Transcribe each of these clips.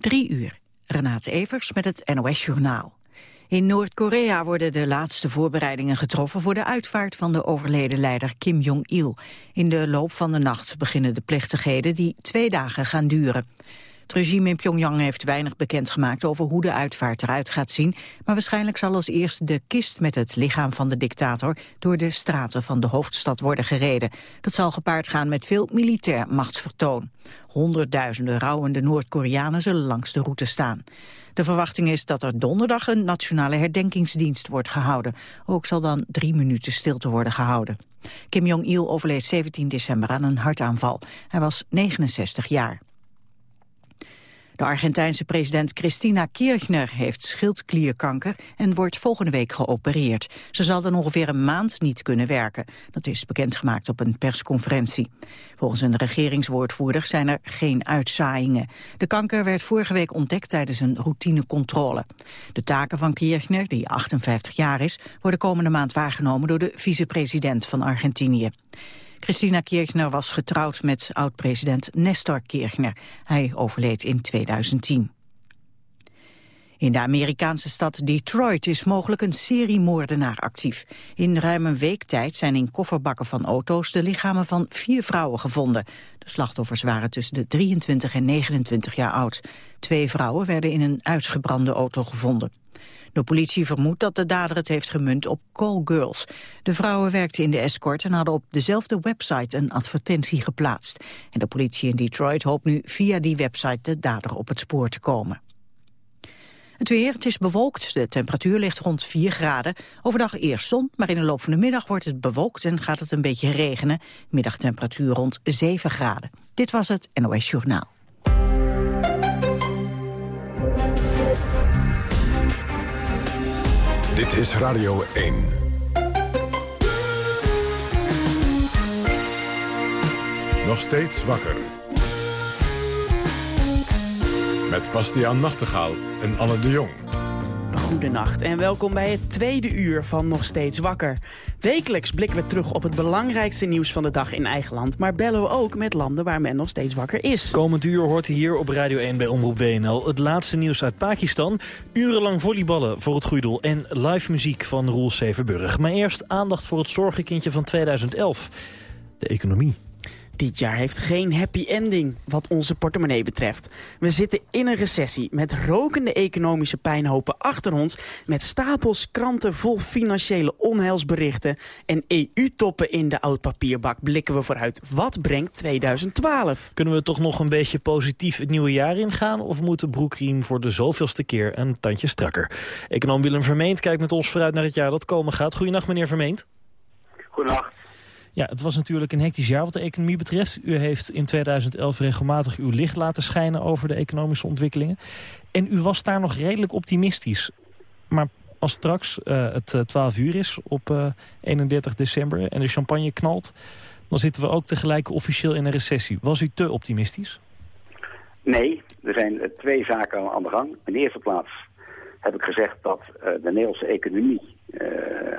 Drie uur. Renate Evers met het NOS Journaal. In Noord-Korea worden de laatste voorbereidingen getroffen voor de uitvaart van de overleden leider Kim Jong-il. In de loop van de nacht beginnen de plechtigheden die twee dagen gaan duren. Het regime in Pyongyang heeft weinig bekendgemaakt over hoe de uitvaart eruit gaat zien, maar waarschijnlijk zal als eerst de kist met het lichaam van de dictator door de straten van de hoofdstad worden gereden. Dat zal gepaard gaan met veel militair machtsvertoon. Honderdduizenden rouwende Noord-Koreanen zullen langs de route staan. De verwachting is dat er donderdag een nationale herdenkingsdienst wordt gehouden. Ook zal dan drie minuten stilte worden gehouden. Kim Jong-il overleed 17 december aan een hartaanval. Hij was 69 jaar. De Argentijnse president Cristina Kirchner heeft schildklierkanker en wordt volgende week geopereerd. Ze zal dan ongeveer een maand niet kunnen werken. Dat is bekendgemaakt op een persconferentie. Volgens een regeringswoordvoerder zijn er geen uitzaaiingen. De kanker werd vorige week ontdekt tijdens een routinecontrole. De taken van Kirchner, die 58 jaar is, worden komende maand waargenomen door de vicepresident van Argentinië. Christina Kirchner was getrouwd met oud-president Nestor Kirchner. Hij overleed in 2010. In de Amerikaanse stad Detroit is mogelijk een seriemoordenaar actief. In ruim een week tijd zijn in kofferbakken van auto's de lichamen van vier vrouwen gevonden. De slachtoffers waren tussen de 23 en 29 jaar oud. Twee vrouwen werden in een uitgebrande auto gevonden. De politie vermoedt dat de dader het heeft gemunt op callgirls. De vrouwen werkten in de escort en hadden op dezelfde website een advertentie geplaatst. En de politie in Detroit hoopt nu via die website de dader op het spoor te komen. Het weer, het is bewolkt. De temperatuur ligt rond 4 graden. Overdag eerst zon, maar in de loop van de middag wordt het bewolkt en gaat het een beetje regenen. Middagtemperatuur rond 7 graden. Dit was het NOS Journaal. Dit is Radio 1. Nog steeds wakker. Met Bastiaan Nachtegaal en Anne de Jong. Goedenacht en welkom bij het tweede uur van Nog Steeds Wakker. Wekelijks blikken we terug op het belangrijkste nieuws van de dag in eigen land... maar bellen we ook met landen waar men nog steeds wakker is. Komend uur hoort hier op Radio 1 bij Omroep WNL... het laatste nieuws uit Pakistan, urenlang volleyballen voor het goede en live muziek van Roel Severburg. Maar eerst aandacht voor het zorgenkindje van 2011, de economie. Dit jaar heeft geen happy ending wat onze portemonnee betreft. We zitten in een recessie met rokende economische pijnhopen achter ons... met stapels kranten vol financiële onheilsberichten... en EU-toppen in de oud-papierbak blikken we vooruit. Wat brengt 2012? Kunnen we toch nog een beetje positief het nieuwe jaar ingaan... of moet de broekriem voor de zoveelste keer een tandje strakker? Econoom Willem Vermeend kijkt met ons vooruit naar het jaar dat komen gaat. Goedenacht, meneer Vermeend. Goedenacht. Ja, het was natuurlijk een hectisch jaar wat de economie betreft. U heeft in 2011 regelmatig uw licht laten schijnen over de economische ontwikkelingen. En u was daar nog redelijk optimistisch. Maar als straks uh, het 12 uur is op uh, 31 december en de champagne knalt... dan zitten we ook tegelijk officieel in een recessie. Was u te optimistisch? Nee, er zijn twee zaken aan de gang. In de eerste plaats heb ik gezegd dat de Nederlandse economie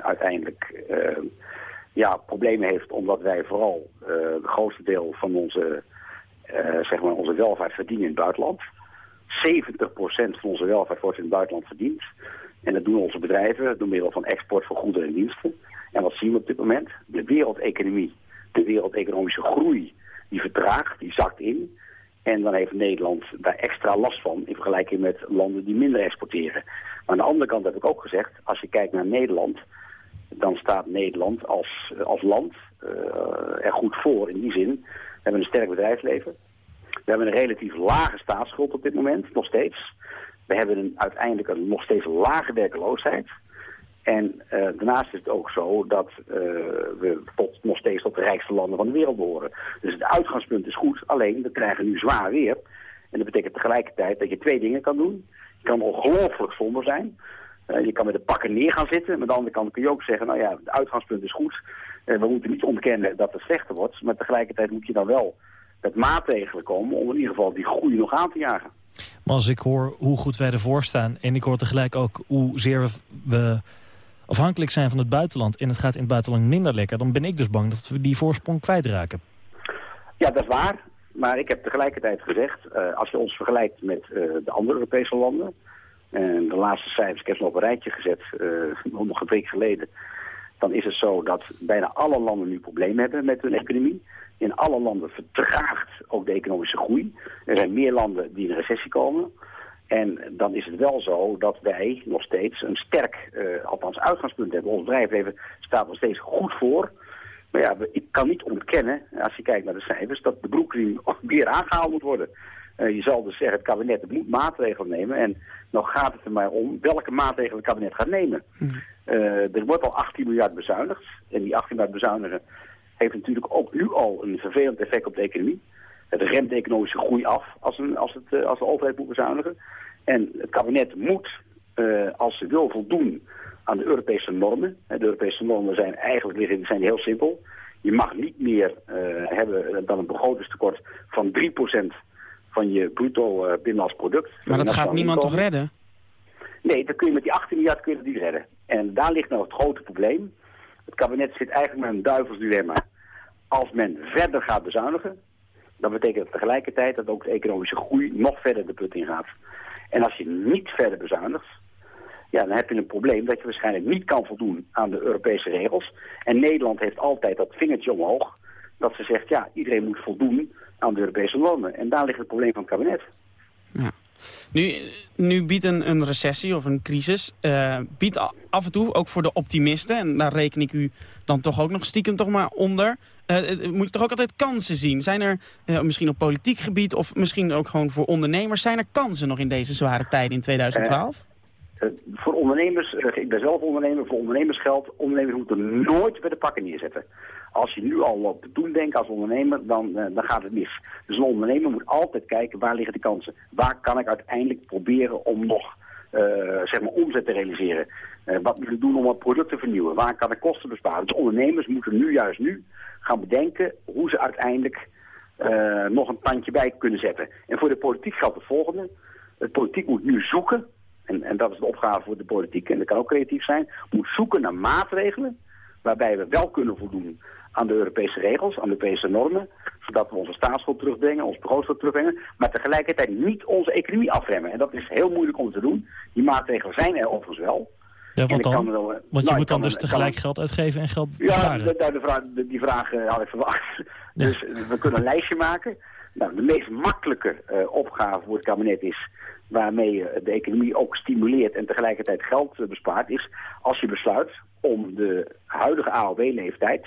uiteindelijk ja, problemen heeft omdat wij vooral uh, het grootste deel van onze, uh, zeg maar onze welvaart verdienen in het buitenland. 70% van onze welvaart wordt in het buitenland verdiend. En dat doen onze bedrijven door middel van export van goederen en diensten. En wat zien we op dit moment? De wereldeconomie, de wereldeconomische groei, die vertraagt, die zakt in. En dan heeft Nederland daar extra last van in vergelijking met landen die minder exporteren. Maar aan de andere kant heb ik ook gezegd, als je kijkt naar Nederland dan staat Nederland als, als land uh, er goed voor. In die zin, we hebben een sterk bedrijfsleven. We hebben een relatief lage staatsschuld op dit moment, nog steeds. We hebben een, uiteindelijk een nog steeds lage werkeloosheid. En uh, daarnaast is het ook zo dat uh, we tot, nog steeds tot de rijkste landen van de wereld behoren. Dus het uitgangspunt is goed, alleen we krijgen nu zwaar weer. En dat betekent tegelijkertijd dat je twee dingen kan doen. Je kan ongelooflijk somber zijn. Uh, je kan met de pakken neer gaan zitten. Maar aan de andere kant kun je ook zeggen, nou ja, het uitgangspunt is goed. Uh, we moeten niet ontkennen dat het slechter wordt. Maar tegelijkertijd moet je dan wel met maatregelen komen om in ieder geval die groei nog aan te jagen. Maar als ik hoor hoe goed wij ervoor staan... en ik hoor tegelijk ook hoezeer we afhankelijk zijn van het buitenland... en het gaat in het buitenland minder lekker... dan ben ik dus bang dat we die voorsprong kwijtraken. Ja, dat is waar. Maar ik heb tegelijkertijd gezegd, als je ons vergelijkt met de andere Europese landen... en de laatste cijfers, ik heb ze op een rijtje gezet, nog een week geleden... dan is het zo dat bijna alle landen nu problemen hebben met hun economie. In alle landen vertraagt ook de economische groei. Er zijn meer landen die in recessie komen... En dan is het wel zo dat wij nog steeds een sterk, uh, althans uitgangspunt hebben. Ons bedrijfsleven staat nog steeds goed voor. Maar ja, ik kan niet ontkennen, als je kijkt naar de cijfers, dat de broekriem weer aangehaald moet worden. Uh, je zal dus zeggen, het kabinet moet maatregelen nemen. En nou gaat het er maar om welke maatregelen het kabinet gaat nemen. Uh, er wordt al 18 miljard bezuinigd. En die 18 miljard bezuinigen heeft natuurlijk ook nu al een vervelend effect op de economie. Het remt de economische groei af als, een, als, het, als de overheid moet bezuinigen. En het kabinet moet, uh, als ze wil voldoen aan de Europese normen. De Europese normen zijn eigenlijk zijn heel simpel. Je mag niet meer uh, hebben dan een begrotingstekort van 3% van je bruto uh, binnenlands product. Maar dat gaat niemand toch redden? Nee, dan kun je met die 18 miljard kun je niet redden. En daar ligt nou het grote probleem. Het kabinet zit eigenlijk met een duivelsdilemma. Als men verder gaat bezuinigen, dan betekent dat tegelijkertijd dat ook de economische groei nog verder de put in gaat. En als je niet verder bezuinigt, ja, dan heb je een probleem dat je waarschijnlijk niet kan voldoen aan de Europese regels. En Nederland heeft altijd dat vingertje omhoog, dat ze zegt, ja, iedereen moet voldoen aan de Europese normen. En daar ligt het probleem van het kabinet. Ja. Nu, nu biedt een, een recessie of een crisis, uh, biedt af en toe ook voor de optimisten, en daar reken ik u dan toch ook nog stiekem toch maar onder, uh, moet je toch ook altijd kansen zien? Zijn er uh, misschien op politiek gebied of misschien ook gewoon voor ondernemers, zijn er kansen nog in deze zware tijden in 2012? voor ondernemers, ik ben zelf ondernemer, voor ondernemers geldt, ondernemers moeten nooit bij de pakken neerzetten. Als je nu al op doen denkt als ondernemer, dan, dan gaat het mis. Dus een ondernemer moet altijd kijken waar liggen de kansen. Waar kan ik uiteindelijk proberen om nog uh, zeg maar omzet te realiseren. Uh, wat moet ik doen om het product te vernieuwen? Waar kan ik kosten besparen? Dus ondernemers moeten nu juist nu gaan bedenken hoe ze uiteindelijk nog een tandje bij kunnen zetten. En voor de politiek geldt het volgende. De politiek moet nu zoeken, en, en dat is de opgave voor de politiek, en dat kan ook creatief zijn, moet zoeken naar maatregelen waarbij we wel kunnen voldoen aan de Europese regels, aan de Europese normen, zodat we onze staatsschuld terugbrengen, ons begrootschuld terugbrengen, maar tegelijkertijd niet onze economie afremmen. En dat is heel moeilijk om te doen. Die maatregelen zijn er overigens wel. Ja, wat dan? Wel, want je nou, moet dan dus tegelijk geld uitgeven en geld besparen. Ja, de, de vraag, die vraag uh, had ik verwacht. Ja. Dus we kunnen een lijstje maken. Nou, de meest makkelijke uh, opgave voor het kabinet is waarmee je de economie ook stimuleert en tegelijkertijd geld bespaart, is als je besluit om de huidige AOW-leeftijd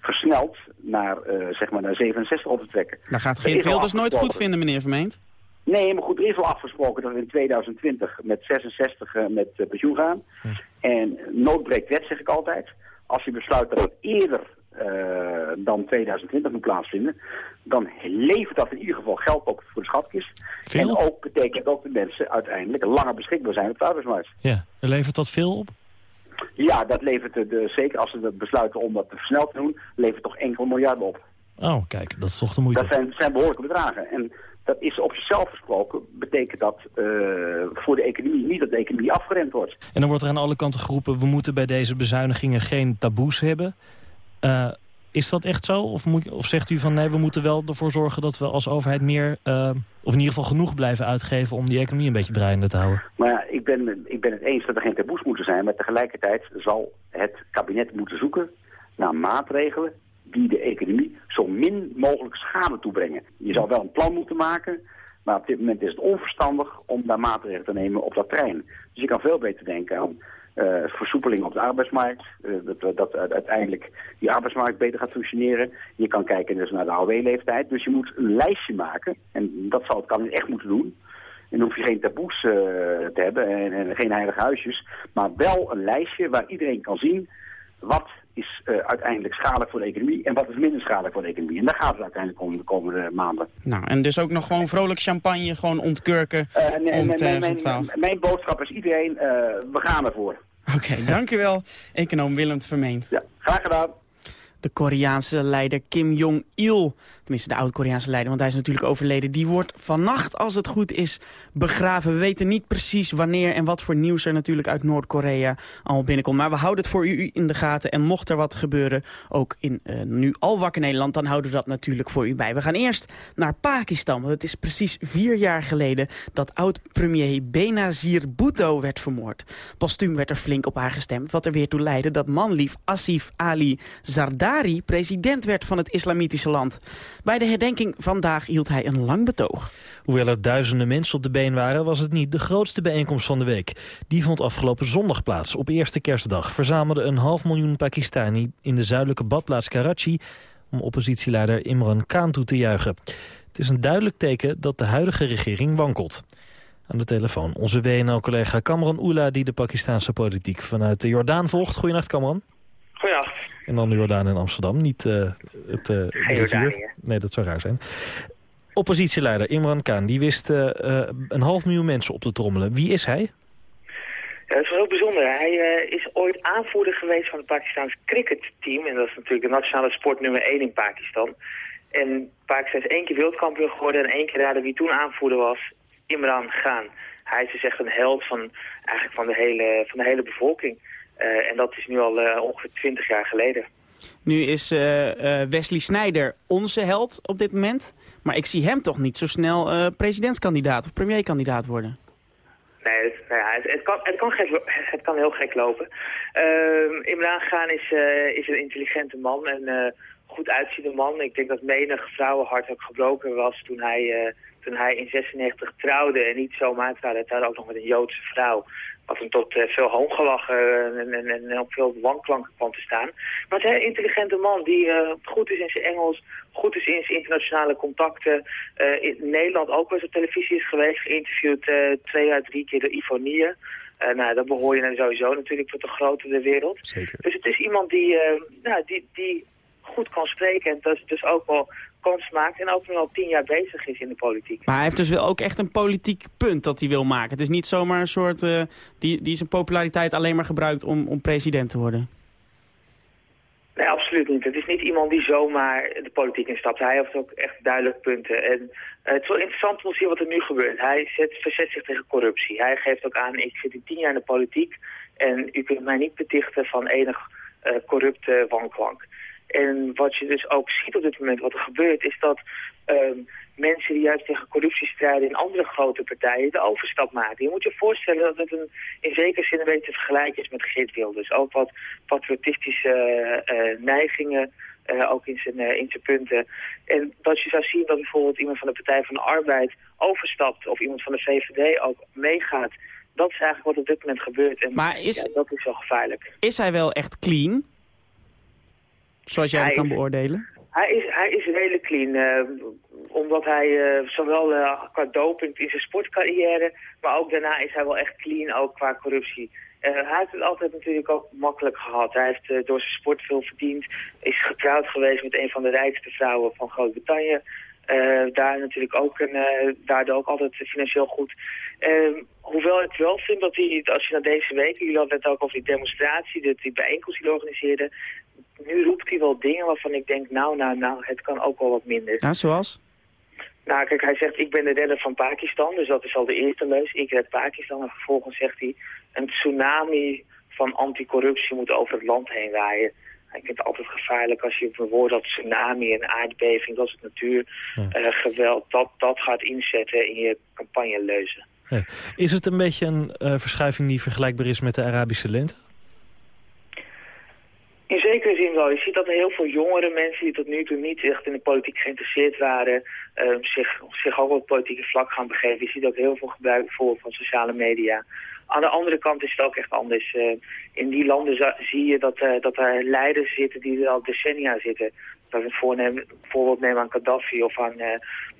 versneld naar, uh, zeg maar naar 67 op te trekken. Daar gaat geen Wilders nooit goed vinden, meneer Vermeend. Nee, maar goed, er is al afgesproken dat we in 2020 met 66 uh, met uh, pensioen gaan. Hm. En noodbreekt wet, zeg ik altijd. Als je besluit dat het eerder uh, dan 2020 moet plaatsvinden, dan levert dat in ieder geval geld op voor de schatkist. Veel? En ook betekent dat de mensen uiteindelijk langer beschikbaar zijn op de arbeidsmarkt. Ja, levert dat veel op? Ja, dat levert, de, zeker als ze besluiten om dat te versneld te doen, levert toch enkel miljarden op. Oh, kijk, dat is toch de moeite. Dat zijn, zijn behoorlijke bedragen. En dat is op zichzelf gesproken, betekent dat uh, voor de economie niet dat de economie afgeremd wordt. En dan wordt er aan alle kanten geroepen, we moeten bij deze bezuinigingen geen taboes hebben. Uh, is dat echt zo? Of, moet, of zegt u van nee, we moeten wel ervoor zorgen dat we als overheid meer, uh, of in ieder geval genoeg blijven uitgeven om die economie een beetje draaiende te houden? Maar ja, ik ben, ik ben het eens dat er geen taboes moeten zijn, maar tegelijkertijd zal het kabinet moeten zoeken naar maatregelen die de economie zo min mogelijk schade toebrengen. Je zou wel een plan moeten maken, maar op dit moment is het onverstandig om daar maatregelen te nemen op dat terrein. Dus je kan veel beter denken aan uh, versoepeling op de arbeidsmarkt. Uh, dat, dat uiteindelijk die arbeidsmarkt beter gaat functioneren. Je kan kijken dus naar de AOW-leeftijd. Dus je moet een lijstje maken. En dat zal het kabinet echt moeten doen. En dan hoef je geen taboes uh, te hebben en, en, geen heilige huisjes. Maar wel een lijstje waar iedereen kan zien wat is uh, uiteindelijk schadelijk voor de economie en wat is minder schadelijk voor de economie. En daar gaat het uiteindelijk om de komende maanden. Nou, en dus ook nog gewoon vrolijk champagne gewoon ontkurken uh, nee, om 2012. Mijn, mijn, boodschap is iedereen, uh, we gaan ervoor. Oké, okay, dankjewel, econoom Willem Vermeend. Ja, graag gedaan. De Koreaanse leider Kim Jong-il tenminste de oud-Koreaanse leider, want hij is natuurlijk overleden. Die wordt vannacht, als het goed is, begraven. We weten niet precies wanneer en wat voor nieuws er natuurlijk uit Noord-Korea allemaal binnenkomt. Maar we houden het voor u in de gaten. En mocht er wat gebeuren, ook in uh, nu al wakker Nederland, dan houden we dat natuurlijk voor u bij. We gaan eerst naar Pakistan, want het is precies vier jaar geleden dat oud-premier Benazir Bhutto werd vermoord. Postuum werd er flink op haar gestemd, wat er weer toe leidde dat manlief Asif Ali Zardari president werd van het islamitische land. Bij de herdenking vandaag hield hij een lang betoog. Hoewel er duizenden mensen op de been waren, was het niet de grootste bijeenkomst van de week. Die vond afgelopen zondag plaats. Op eerste kerstdag verzamelden een half miljoen Pakistani in de zuidelijke badplaats Karachi om oppositieleider Imran Khan toe te juichen. Het is een duidelijk teken dat de huidige regering wankelt. Aan de telefoon onze WNL-collega Kamran Oela... die de Pakistanse politiek vanuit de Jordaan volgt. Goedenacht, Kamran. Goedenacht. En dan Jordaan in Amsterdam, niet uh, het uh, rivier. Nee, dat zou raar zijn. Oppositieleider Imran Khan, die wist uh, een half miljoen mensen op te trommelen. Wie is hij? Ja, dat is wel heel bijzonder. Hij is ooit aanvoerder geweest van het Pakistaans cricketteam. En dat is natuurlijk de nationale sport nummer 1 in Pakistan. En Pakistan is één keer wereldkampioen geworden en één keer raden wie toen aanvoerder was. Imran Khan. Hij is dus echt een held van, eigenlijk van, de hele, van de hele bevolking. Uh, en dat is nu al uh, ongeveer twintig jaar geleden. Nu is uh, Wesley Snijder onze held op dit moment. Maar ik zie hem toch niet zo snel presidentskandidaat of premierkandidaat worden. Nee, het, nou ja, het, het, kan, het, kan gek, het kan heel gek lopen. Ehm, Imran Khan is, is een intelligente man en goed uitziende man. Ik denk dat menig vrouwenhart ook gebroken was toen hij toen hij in 96 trouwde en niet zomaar trouwde. Hij trouwde ook nog met een Joodse vrouw. Wat hem tot uh, veel hoongelachen en, en, en, op veel wanklanken kwam te staan. Maar het is een intelligente man die uh, goed is in zijn Engels, goed is in zijn internationale contacten. Uh, in Nederland ook wel eens op televisie is geweest, geïnterviewd twee uit drie keer door Ivo Nier. nou, dat behoor je dan sowieso natuurlijk tot de grote der wereld. Zeker. Dus het is iemand die, nou, die, die goed kan spreken en dus, dus ook wel kans maakt en ook nu al tien jaar bezig is in de politiek. Maar hij heeft dus wel ook echt een politiek punt dat hij wil maken. Het is niet zomaar een soort, uh, die, die zijn populariteit alleen maar gebruikt om, om president te worden. Nee, absoluut niet. Het is niet iemand die zomaar de politiek instapt. Hij heeft ook echt duidelijk punten. En uh, het is wel interessant om te zien wat er nu gebeurt. Hij zet, verzet zich tegen corruptie. Hij geeft ook aan, ik zit in tien jaar in de politiek en u kunt mij niet betichten van enig uh, corrupte wanklank. En wat je dus ook ziet op dit moment, wat er gebeurt, is dat um, mensen die juist tegen corruptie strijden in andere grote partijen de overstap maken. Je moet je voorstellen dat het een, in zekere zin een beetje te vergelijken is met Geert Wilders. Ook wat patriotistische uh, neigingen, uh, ook in zijn, in zijn punten. En dat je zou zien dat bijvoorbeeld iemand van de Partij van de Arbeid overstapt of iemand van de VVD ook meegaat. Dat is eigenlijk wat op dit moment gebeurt. En maar is, ja, dat is wel gevaarlijk. Is hij wel echt clean? Zoals jij dat kan beoordelen? Hij is, hij is redelijk clean. Uh, omdat hij uh, zowel uh, qua doping in zijn sportcarrière... maar ook daarna is hij wel echt clean, ook qua corruptie. hij heeft het altijd natuurlijk ook makkelijk gehad. Hij heeft door zijn sport veel verdiend. Is getrouwd geweest met een van de rijkste vrouwen van Groot-Brittannië. daar natuurlijk ook, een, daardoor ook altijd financieel goed. Ehm, hoewel ik wel vind dat hij, als je naar deze week... jullie hadden het ook over die demonstratie, dat die bijeenkomst die hij organiseerde nu roept hij wel dingen waarvan ik denk, nou, nou, nou, het kan ook wel wat minder. Ja, zoals? Nou, kijk, hij zegt, ik ben de redder van Pakistan, dus dat is al de eerste leus. Ik red Pakistan en vervolgens zegt hij, een tsunami van anticorruptie moet over het land heen waaien. Ik vind het altijd gevaarlijk als je woord dat tsunami en aardbeving, dat is het natuurgeweld, ja. uh, dat, dat gaat inzetten in je campagneleuzen. Ja. Is het een beetje een uh, verschuiving die vergelijkbaar is met de Arabische lente? In zekere zin wel. Je ziet dat er heel veel jongere mensen die tot nu toe niet echt in de politiek geïnteresseerd waren, uh, zich, zich ook op het politieke vlak gaan begeven. Je ziet ook heel veel gebruik bijvoorbeeld van sociale media. Aan de andere kant is het ook echt anders. Uh, in die landen zie je dat, uh, dat er leiders zitten die er al decennia zitten. Dat we een voorbeeld nemen aan Gaddafi of aan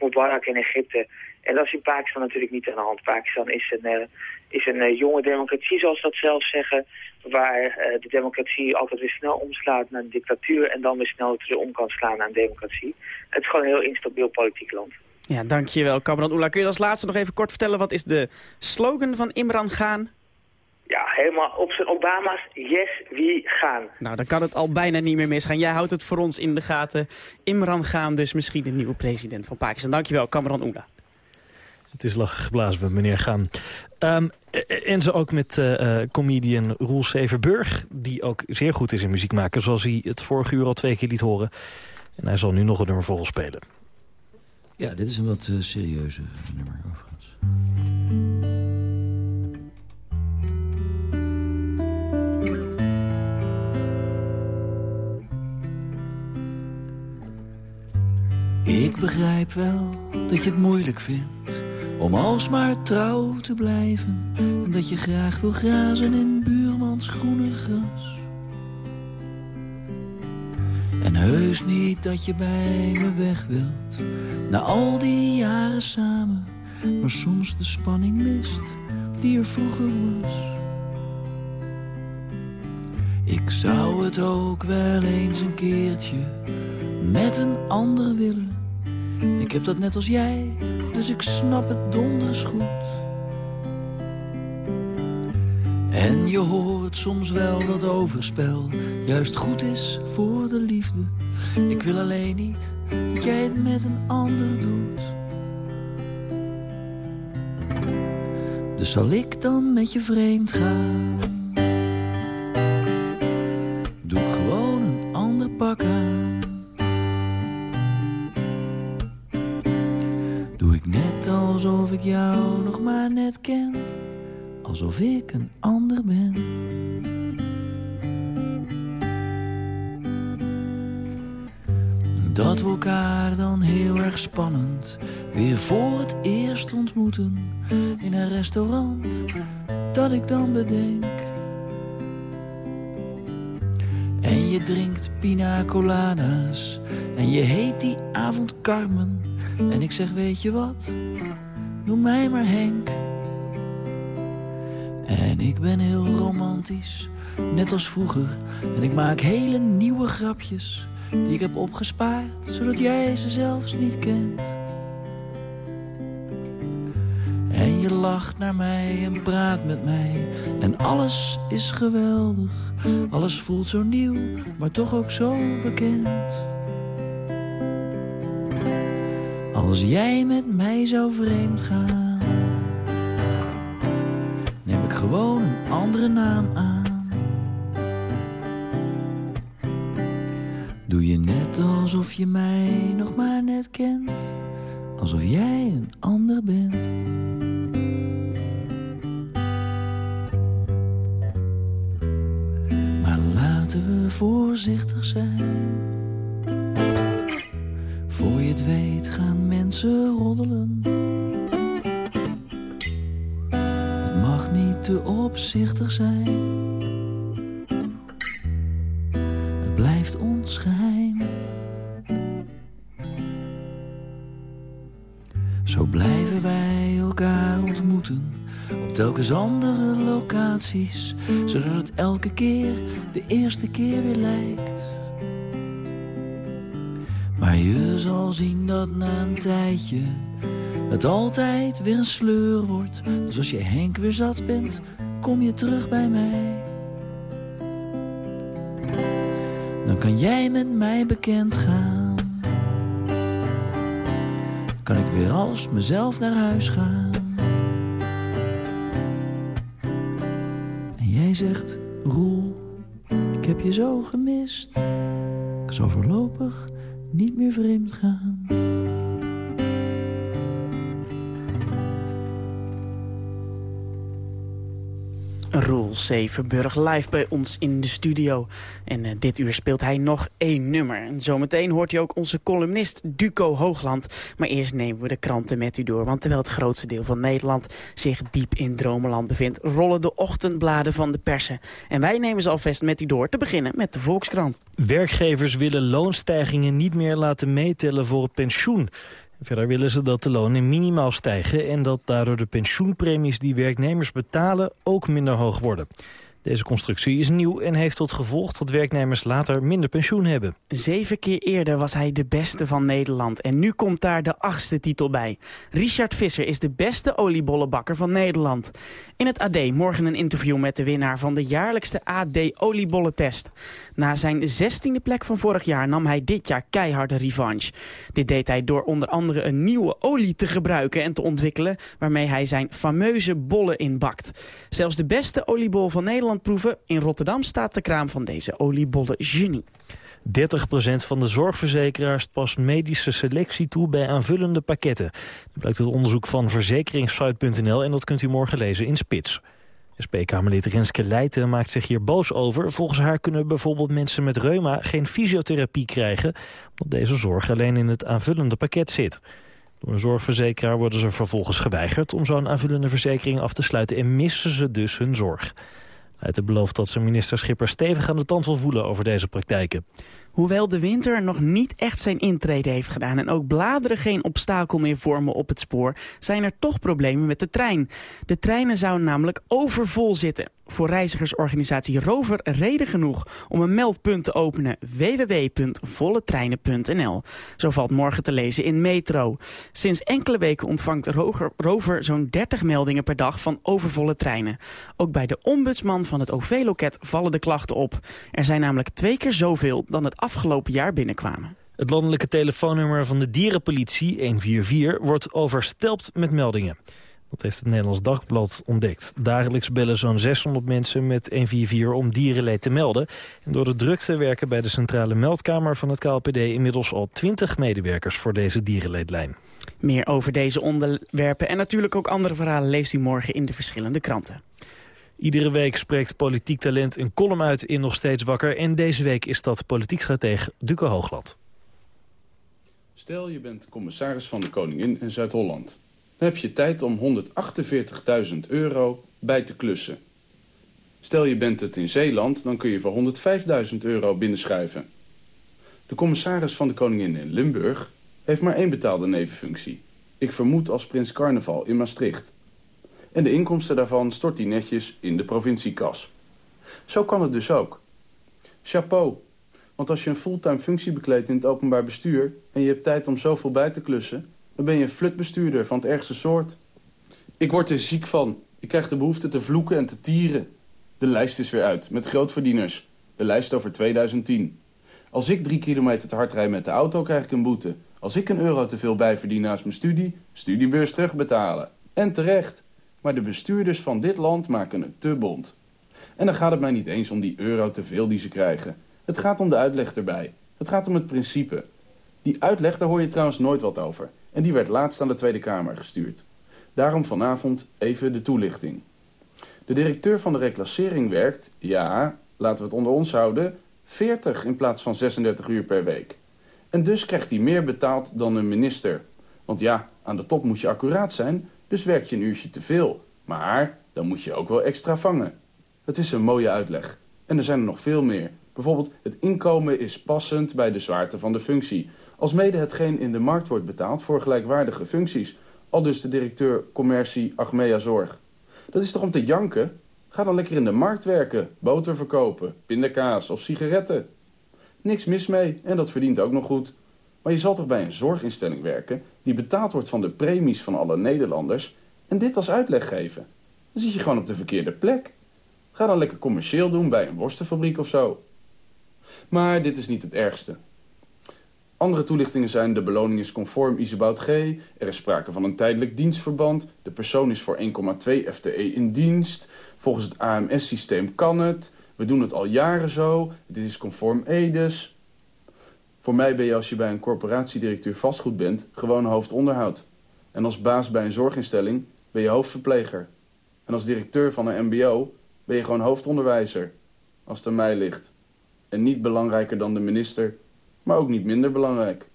Mubarak in Egypte. En dat is in Pakistan natuurlijk niet aan de hand. Pakistan is een, is een jonge democratie, zoals dat zelf zeggen waar uh, de democratie altijd weer snel omslaat naar een dictatuur... en dan weer snel terug om kan slaan naar een democratie. Het is gewoon een heel instabiel politiek land. Ja, dankjewel, Kamran Oela. Kun je als laatste nog even kort vertellen... wat is de slogan van Imran Khan? Ja, helemaal op zijn Obama's. Yes, wie gaan. Nou, dan kan het al bijna niet meer misgaan. Jij houdt het voor ons in de gaten. Imran Gaan, dus misschien de nieuwe president van Pakistan. Dankjewel, Kamran Oela. Het is lachen geblazen meneer Gaan. Um, en zo ook met uh, comedian Roel Severburg... die ook zeer goed is in muziek maken... zoals hij het vorige uur al twee keer liet horen. En hij zal nu nog een nummer voor ons spelen. Ja, dit is een wat serieuze nummer overigens. Ik begrijp wel dat je het moeilijk vindt om alsmaar trouw te blijven. En dat je graag wil grazen in buurmans groene gras. En heus niet dat je bij me weg wilt, na al die jaren samen. Maar soms de spanning mist die er vroeger was. Ik zou het ook wel eens een keertje met een ander willen. Ik heb dat net als jij dus ik snap het donders goed. En je hoort soms wel dat overspel juist goed is voor de liefde. Ik wil alleen niet dat jij het met een ander doet. Dus zal ik dan met je vreemd gaan? Alsof ik een ander ben. Dat we elkaar dan heel erg spannend weer voor het eerst ontmoeten in een restaurant dat ik dan bedenk. En je drinkt pina coladas en je heet die avond Carmen. En ik zeg, weet je wat? noem mij maar Henk. Ik ben heel romantisch, net als vroeger. En ik maak hele nieuwe grapjes, die ik heb opgespaard, zodat jij ze zelfs niet kent. En je lacht naar mij en praat met mij. En alles is geweldig, alles voelt zo nieuw, maar toch ook zo bekend. Als jij met mij zou vreemd gaan, gewoon een andere naam aan. Doe je net alsof je mij nog maar net kent, alsof jij een ander bent. Maar laten we voorzichtig zijn voor je het weet gaan mensen roddelen. Te opzichtig zijn. Het blijft ons geheim. Zo blijven wij elkaar ontmoeten op telkens andere locaties, zodat het elke keer de eerste keer weer lijkt. Maar je zal zien dat na een tijdje het altijd weer een sleur wordt. Dus als je Henk weer zat bent, kom je terug bij mij. Dan kan jij met mij bekend gaan. Kan ik weer als mezelf naar huis gaan. En jij zegt, Roel, ik heb je zo gemist. Ik zal voorlopig niet meer vreemd gaan. Roel Zevenburg live bij ons in de studio. En uh, dit uur speelt hij nog één nummer. En zometeen hoort hij ook onze columnist Duco Hoogland. Maar eerst nemen we de kranten met u door. Want terwijl het grootste deel van Nederland zich diep in dromenland bevindt... rollen de ochtendbladen van de persen. En wij nemen ze alvast met u door. Te beginnen met de Volkskrant. Werkgevers willen loonstijgingen niet meer laten meetellen voor het pensioen. Verder willen ze dat de lonen minimaal stijgen... en dat daardoor de pensioenpremies die werknemers betalen ook minder hoog worden. Deze constructie is nieuw en heeft tot gevolg dat werknemers later minder pensioen hebben. Zeven keer eerder was hij de beste van Nederland en nu komt daar de achtste titel bij. Richard Visser is de beste oliebollenbakker van Nederland. In het AD morgen een interview met de winnaar van de jaarlijkste AD oliebollentest. Na zijn zestiende plek van vorig jaar nam hij dit jaar keiharde revanche. Dit deed hij door onder andere een nieuwe olie te gebruiken en te ontwikkelen... waarmee hij zijn fameuze bollen inbakt. Zelfs de beste oliebol van Nederland proeven. In Rotterdam staat de kraam van deze oliebollen genie. 30% van de zorgverzekeraars past medische selectie toe bij aanvullende pakketten. Dat blijkt uit onderzoek van verzekeringssite.nl en dat kunt u morgen lezen in Spits. SP-Kamerlid Renske Leijten maakt zich hier boos over. Volgens haar kunnen bijvoorbeeld mensen met reuma geen fysiotherapie krijgen... omdat deze zorg alleen in het aanvullende pakket zit. Door een zorgverzekeraar worden ze vervolgens geweigerd... om zo'n aanvullende verzekering af te sluiten en missen ze dus hun zorg. Leijten belooft dat ze minister Schipper stevig aan de tand wil voelen over deze praktijken. Hoewel de winter nog niet echt zijn intrede heeft gedaan... en ook bladeren geen obstakel meer vormen op het spoor... zijn er toch problemen met de trein. De treinen zouden namelijk overvol zitten voor reizigersorganisatie Rover reden genoeg om een meldpunt te openen. www.volletreinen.nl Zo valt morgen te lezen in Metro. Sinds enkele weken ontvangt Rover zo'n 30 meldingen per dag van overvolle treinen. Ook bij de ombudsman van het OV-loket vallen de klachten op. Er zijn namelijk twee keer zoveel dan het afgelopen jaar binnenkwamen. Het landelijke telefoonnummer van de dierenpolitie 144 wordt overstelpt met meldingen. Dat heeft het Nederlands Dagblad ontdekt. Dagelijks bellen zo'n 600 mensen met 144 om dierenleed te melden. En door de drukte werken bij de centrale meldkamer van het KLPD... inmiddels al 20 medewerkers voor deze dierenleedlijn. Meer over deze onderwerpen en natuurlijk ook andere verhalen... leest u morgen in de verschillende kranten. Iedere week spreekt politiek talent een column uit in Nog Steeds Wakker. En deze week is dat politiek stratege Duco Hoogland. Stel je bent commissaris van de Koningin in Zuid-Holland... Dan heb je tijd om 148.000 euro bij te klussen. Stel je bent het in Zeeland, dan kun je voor 105.000 euro binnenschuiven. De commissaris van de Koningin in Limburg heeft maar één betaalde nevenfunctie. Ik vermoed als Prins Carnaval in Maastricht. En de inkomsten daarvan stort hij netjes in de provinciekas. Zo kan het dus ook. Chapeau, want als je een fulltime functie bekleedt in het openbaar bestuur... en je hebt tijd om zoveel bij te klussen dan ben je een flutbestuurder van het ergste soort. Ik word er ziek van. Ik krijg de behoefte te vloeken en te tieren. De lijst is weer uit, met grootverdieners. De lijst over 2010. Als ik drie kilometer te hard rijd met de auto, krijg ik een boete. Als ik een euro te veel bijverdien naast mijn studie, studiebeurs terugbetalen. En terecht. Maar de bestuurders van dit land maken het te bond. En dan gaat het mij niet eens om die euro te veel die ze krijgen. Het gaat om de uitleg erbij. Het gaat om het principe. Die uitleg, daar hoor je trouwens nooit wat over. En die werd laatst aan de Tweede Kamer gestuurd. Daarom vanavond even de toelichting. De directeur van de reclassering werkt, ja, laten we het onder ons houden, 40 in plaats van 36 uur per week. En dus krijgt hij meer betaald dan een minister. Want ja, aan de top moet je accuraat zijn, dus werk je een uurtje te veel. Maar dan moet je ook wel extra vangen. Het is een mooie uitleg. En er zijn er nog veel meer. Bijvoorbeeld, het inkomen is passend bij de zwaarte van de functie als mede hetgeen in de markt wordt betaald voor gelijkwaardige functies. Al dus de directeur commercie Achmea Zorg. Dat is toch om te janken? Ga dan lekker in de markt werken, boter verkopen, pindakaas of sigaretten. Niks mis mee en dat verdient ook nog goed. Maar je zal toch bij een zorginstelling werken die betaald wordt van de premies van alle Nederlanders en dit als uitleg geven? Dan zit je gewoon op de verkeerde plek. Ga dan lekker commercieel doen bij een worstenfabriek of zo. Maar dit is niet het ergste. Andere toelichtingen zijn de beloning is conform Isebout G. Er is sprake van een tijdelijk dienstverband. De persoon is voor 1,2 FTE in dienst. Volgens het AMS-systeem kan het. We doen het al jaren zo. Dit is conform EDES. Voor mij ben je als je bij een corporatiedirecteur vastgoed bent... gewoon hoofdonderhoud. En als baas bij een zorginstelling ben je hoofdverpleger. En als directeur van een mbo ben je gewoon hoofdonderwijzer. Als het aan mij ligt. En niet belangrijker dan de minister maar ook niet minder belangrijk.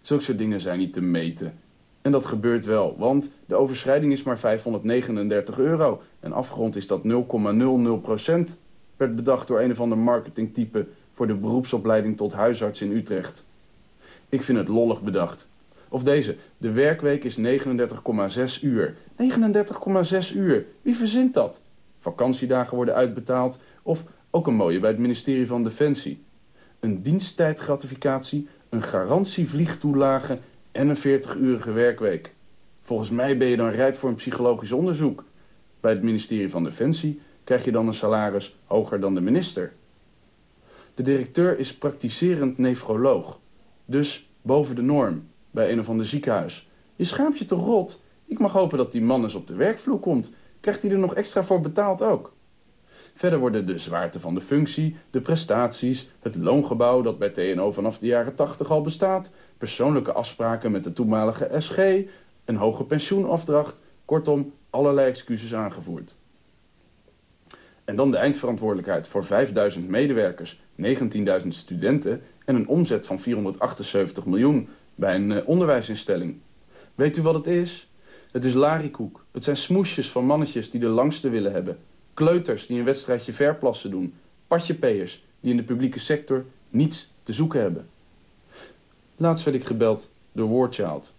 Zulke soort dingen zijn niet te meten. En dat gebeurt wel, want de overschrijding is maar 539 euro. En afgerond is dat 0,00 procent. Werd bedacht door een of ander marketingtype voor de beroepsopleiding tot huisarts in Utrecht. Ik vind het lollig bedacht. Of deze, de werkweek is 39,6 uur. 39,6 uur, wie verzint dat? vakantiedagen worden uitbetaald... of ook een mooie bij het ministerie van Defensie. Een diensttijdgratificatie, een garantievliegtoelage en een 40-urige werkweek. Volgens mij ben je dan rijp voor een psychologisch onderzoek. Bij het ministerie van Defensie krijg je dan een salaris hoger dan de minister. De directeur is praktiserend nefroloog. Dus boven de norm, bij een of ander ziekenhuis. Je schaamt je toch rot? Ik mag hopen dat die man eens op de werkvloer komt. Krijgt hij er nog extra voor betaald ook? Verder worden de zwaarte van de functie, de prestaties, het loongebouw dat bij TNO vanaf de jaren 80 al bestaat, persoonlijke afspraken met de toenmalige SG, een hoge pensioenafdracht, kortom allerlei excuses aangevoerd. En dan de eindverantwoordelijkheid voor 5000 medewerkers, 19.000 studenten en een omzet van 478 miljoen bij een eh, onderwijsinstelling. Weet u wat het is? Het is larikoek. Het zijn smoesjes van mannetjes die de langste willen hebben. Kleuters die een wedstrijdje verplassen doen. Patjepeers die in de publieke sector niets te zoeken hebben. Laatst werd ik gebeld door Wardchild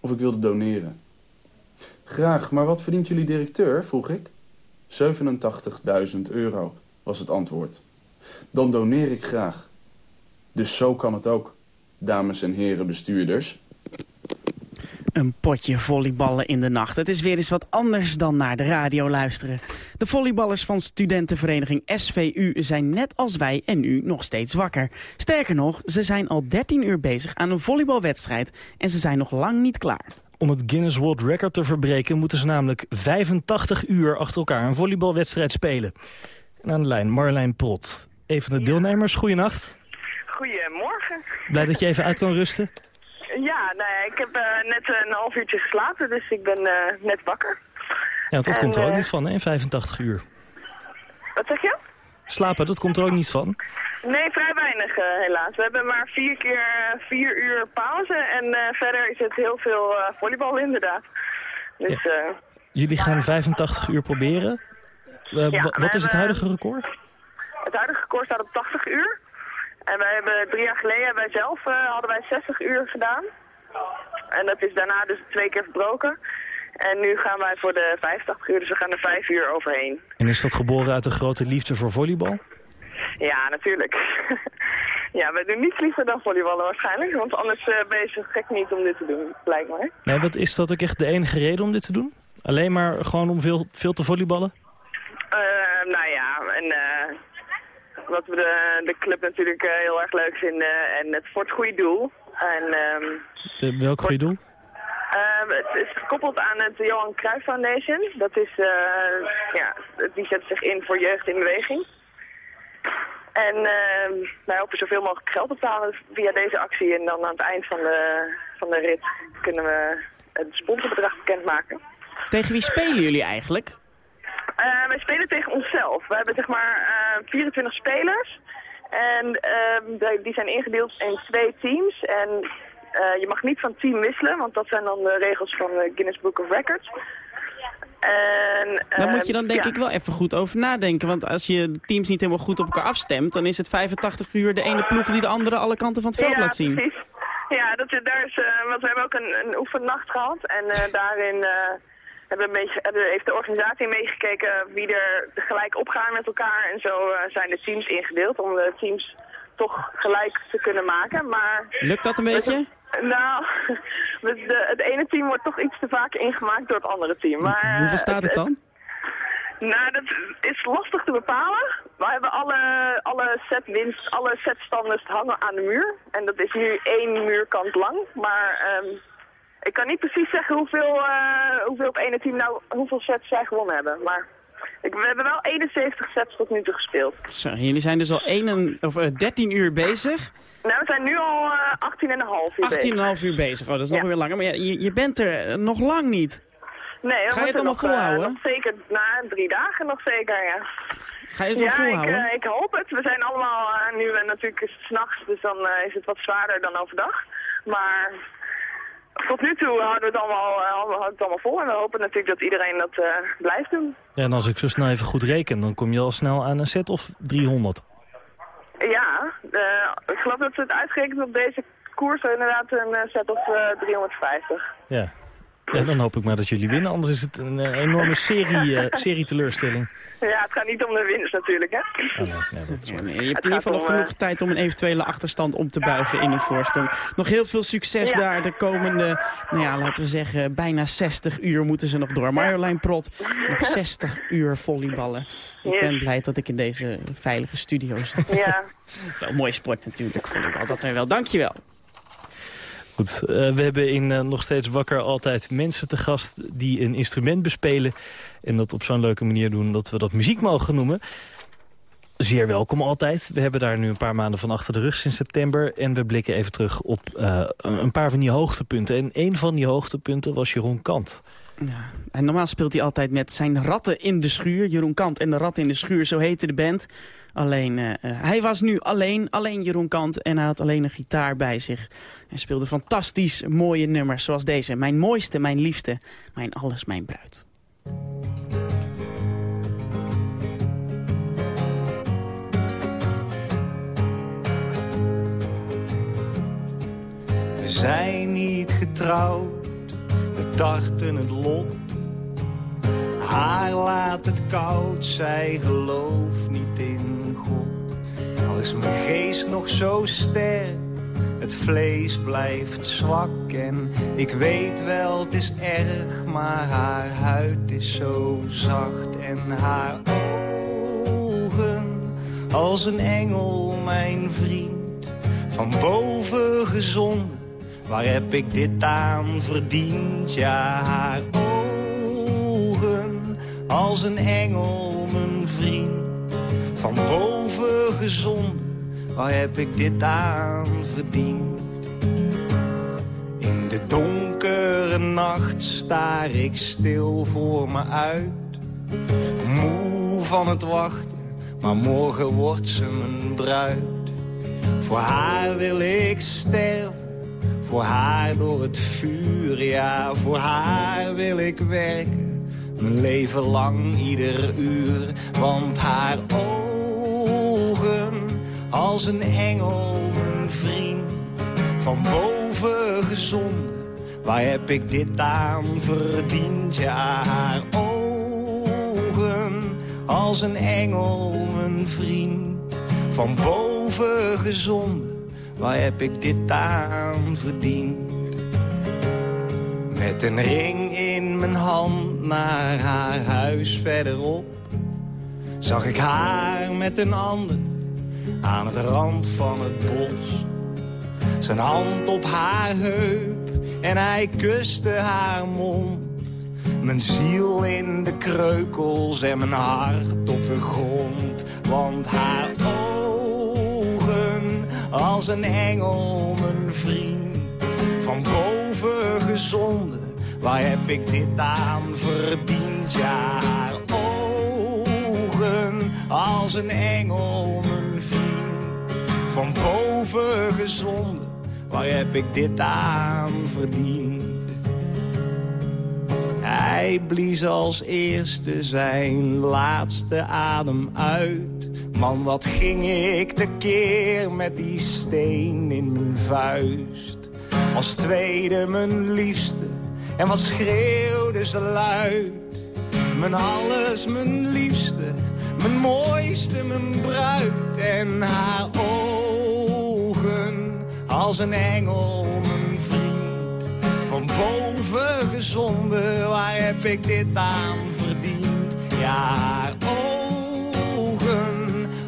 of ik wilde doneren. Graag, maar wat verdient jullie directeur? vroeg ik. 87.000 euro was het antwoord. Dan doneer ik graag. Dus zo kan het ook, dames en heren bestuurders. Een potje volleyballen in de nacht. Het is weer eens wat anders dan naar de radio luisteren. De volleyballers van studentenvereniging SVU zijn net als wij en u nog steeds wakker. Sterker nog, ze zijn al 13 uur bezig aan een volleybalwedstrijd en ze zijn nog lang niet klaar. Om het Guinness World Record te verbreken moeten ze namelijk 85 uur achter elkaar een volleybalwedstrijd spelen. En aan de lijn Marlijn Prot. Een van de deelnemers, goeienacht. Goedemorgen. Blij dat je even uit kan rusten. Ja, nou ik heb uh, net een half uurtje geslapen, dus ik ben uh, net wakker. Ja, dat En, komt er ook eh, niet van, hè, in 85 uur. Wat zeg je? Slapen, dat komt er ook niet van. Nee, vrij weinig eh, helaas. We hebben maar vier keer eh, vier uur pauze en eh, verder is het heel veel eh, volleybal inderdaad. Dus Jullie gaan 85 uur proberen. Ja, wat is het huidige record? het huidige record staat op 80 uur. En wij hebben drie jaar geleden wij zelf hadden wij 60 uur gedaan. En dat is daarna dus twee keer verbroken. En nu gaan wij voor de 85 uur, dus we gaan er vijf uur overheen. En is dat geboren uit een grote liefde voor volleybal? Ja, natuurlijk. ja, we doen niets liever dan volleyballen waarschijnlijk. Want anders eh, ben je zo gek niet om dit te doen, blijkbaar. Nee, wat is dat ook echt de enige reden om dit te doen? Alleen maar gewoon om veel, veel te volleyballen? Eh, nou ja, en eh, wat we de, de club natuurlijk heel erg leuk vinden. En het voor het goede doel. En ehm, welk goede doel? Eh, het is gekoppeld aan het Johan Cruijff Foundation. Dat is, eh, ja, die zet zich in voor jeugd in beweging. En ehm, wij hopen zoveel mogelijk geld te halen via deze actie. En dan aan het eind van de, van de rit kunnen we het sponsorbedrag bekendmaken. Tegen wie spelen jullie eigenlijk? Eh, wij spelen tegen onszelf. We hebben zeg maar eh, 24 spelers. En ehm, die- zijn ingedeeld in twee teams. En eh, je mag niet van team wisselen, want dat zijn dan de regels van de Guinness Book of Records. En, Daar eh, moet je dan denk ja. ik wel even goed over nadenken. Want als je de teams niet helemaal goed op elkaar afstemt... dan is het 85 uur de ene ploeg die de andere alle kanten van het veld ja, laat zien. Precies. Ja, dat, daar is, eh, want we hebben ook een, een oefennacht gehad. En eh, daarin eh, hebben we een beetje, hebben- heeft de organisatie meegekeken wie er gelijk opgaan met elkaar. En zo eh, zijn de teams ingedeeld om de teams toch gelijk te kunnen maken. Maar Lukt dat een beetje? Nou, de, de- het ene team wordt toch iets te vaak ingemaakt door het andere team. Maar, eh, Hoeveel staat het dan? nou, dat is lastig te bepalen. We hebben alle, alle, setwinst, alle setstanden hangen aan de muur. En dat is nu één muurkant lang. Maar ehm, ik kan niet precies zeggen hoeveel, eh, hoeveel op ene team nou, hoeveel sets zij gewonnen hebben. Maar ik, we hebben wel 71 sets tot nu toe gespeeld. Zo, jullie zijn dus al 1, of, eh, 13 uur bezig. Nou, we zijn nu al eh 18,5 uur bezig. 18,5 uur bezig. Oh, dat is nog Ja. weer langer. Maar ja, je, je bent er nog lang niet. Nee, we Ga je het allemaal nog, eh, volhouden? nog zeker, na drie dagen nog zeker, ja. Ga je het wel ja, ik, volhouden? eh, ik hoop het. We zijn allemaal, nu eh, natuurlijk is het s'nachts, dus dan is het wat zwaarder dan overdag. Maar tot nu toe houden we het allemaal, houden we het allemaal vol. En we hopen natuurlijk dat iedereen dat eh, blijft doen. Ja, en als ik zo snel even goed reken, dan kom je al snel aan een set of 300. Ja, eh, ik geloof dat ze het uitgerekend op deze koers inderdaad een eh, set of eh, 350. Ja. Ja, dan hoop ik maar dat jullie winnen, anders is het een uh, enorme serie, uh, serie teleurstelling. Ja, het gaat niet om de winst natuurlijk, hè? Oh, nee, nee, dat is nee, je hebt in ieder geval nog genoeg uh... tijd om een eventuele achterstand om te buigen in een voorsprong. Nog heel veel succes ja. daar de komende, nou ja, laten we zeggen, bijna 60 uur moeten ze nog door. Marjolein Prot, nog 60 uur volleyballen. Ik yes. ben blij dat ik in deze veilige studio zit. Ja. wel mooi sport natuurlijk, volleybal, dat er wel. Dankjewel. Uh, we hebben in uh, Nog Steeds Wakker altijd mensen te gast die een instrument bespelen. En dat op zo'n leuke manier doen dat we dat muziek mogen noemen. Zeer welkom altijd. We hebben daar nu een paar maanden van achter de rug sinds september. En we blikken even terug op uh, een paar van die hoogtepunten. En een van die hoogtepunten was Jeroen Kant. Ja, en normaal speelt hij altijd met zijn ratten in de schuur. Jeroen Kant en de ratten in de schuur, zo heette de band. Alleen, uh, hij was nu alleen, alleen Jeroen Kant en hij had alleen een gitaar bij zich. Hij speelde fantastisch mooie nummers zoals deze. Mijn mooiste, mijn liefste, mijn alles, mijn bruid. We zijn niet getrouwd, we dachten het lot. Haar laat het koud, zij gelooft niet in God. Al is mijn geest nog zo sterk, het vlees blijft zwak. En ik weet wel, het is erg, maar haar huid is zo zacht. En haar ogen, als een engel, mijn vriend, van boven gezonden. Waar heb ik dit aan verdiend? Ja, haar ogen, als een engel, mijn vriend, van boven gezonden. Waar heb ik dit aan verdiend? In de donkere nacht staar ik stil voor me uit. Moe van het wachten, maar morgen wordt ze mijn bruid. Voor haar wil ik sterven voor haar door het vuur, ja, voor haar wil ik werken. Mijn leven lang, ieder uur. Want haar ogen, als een engel, mijn vriend. Van boven gezonden, waar heb ik dit aan verdiend? Ja, haar ogen, als een engel, mijn vriend. Van boven gezonden Waar heb ik dit aan verdiend? Met een ring in mijn hand naar haar huis verderop. Zag ik haar met een ander aan het rand van het bos. Zijn hand op haar heup en hij kuste haar mond. Mijn ziel in de kreukels en mijn hart op de grond. Want haar als een engel, mijn vriend. Van boven gezonden, waar heb ik dit aan verdiend? Ja, ogen, als een engel, mijn vriend. Van boven gezonden, waar heb ik dit aan verdiend? Hij blies als eerste zijn laatste adem uit. Man, wat ging ik tekeer met die steen in mijn vuist. Als tweede mijn liefste, en wat schreeuwde ze luid. Mijn alles, mijn liefste, mijn mooiste, mijn bruid. En haar ogen, als een engel, mijn vriend. Van boven gezonden, waar heb ik dit aan verdiend? Ja, haar ogen,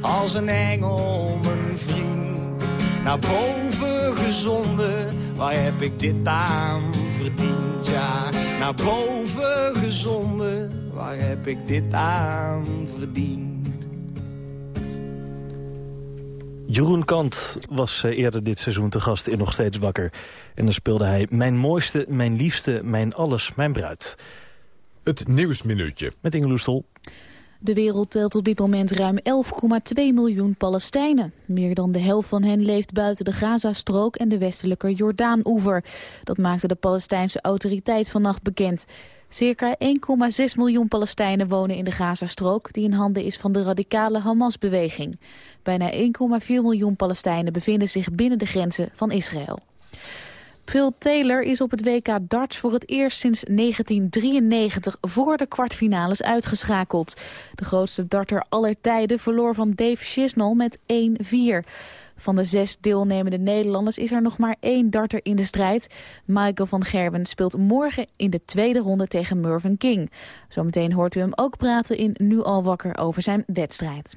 als een engel, mijn vriend. Naar boven gezonden, waar heb ik dit aan verdiend? Ja, naar boven gezonden, waar heb ik dit aan verdiend? Jeroen Kant was uh, eerder dit seizoen te gast in Nog Steeds Wakker. En dan speelde hij Mijn mooiste, mijn liefste, mijn alles, mijn bruid. Het Nieuwsminuutje. Met Inge Loestel. De wereld telt op dit moment ruim 11,2 miljoen Palestijnen. Meer dan de helft van hen leeft buiten de Gazastrook en de westelijke Jordaan-oever. Dat maakte de Palestijnse autoriteit vannacht bekend. Circa 1,6 miljoen Palestijnen wonen in de Gazastrook... die in handen is van de radicale Hamas-beweging. Bijna 1,4 miljoen Palestijnen bevinden zich binnen de grenzen van Israël. Phil Taylor is op het WK darts voor het eerst sinds 1993 voor de kwartfinales uitgeschakeld. De grootste darter aller tijden verloor van Dave Chisnall met 1-4. Van de zes deelnemende Nederlanders is er nog maar één darter in de strijd. Michael van Gerwen speelt morgen in de tweede ronde tegen Mervyn King. Zometeen hoort u hem ook praten in Nu al wakker over zijn wedstrijd.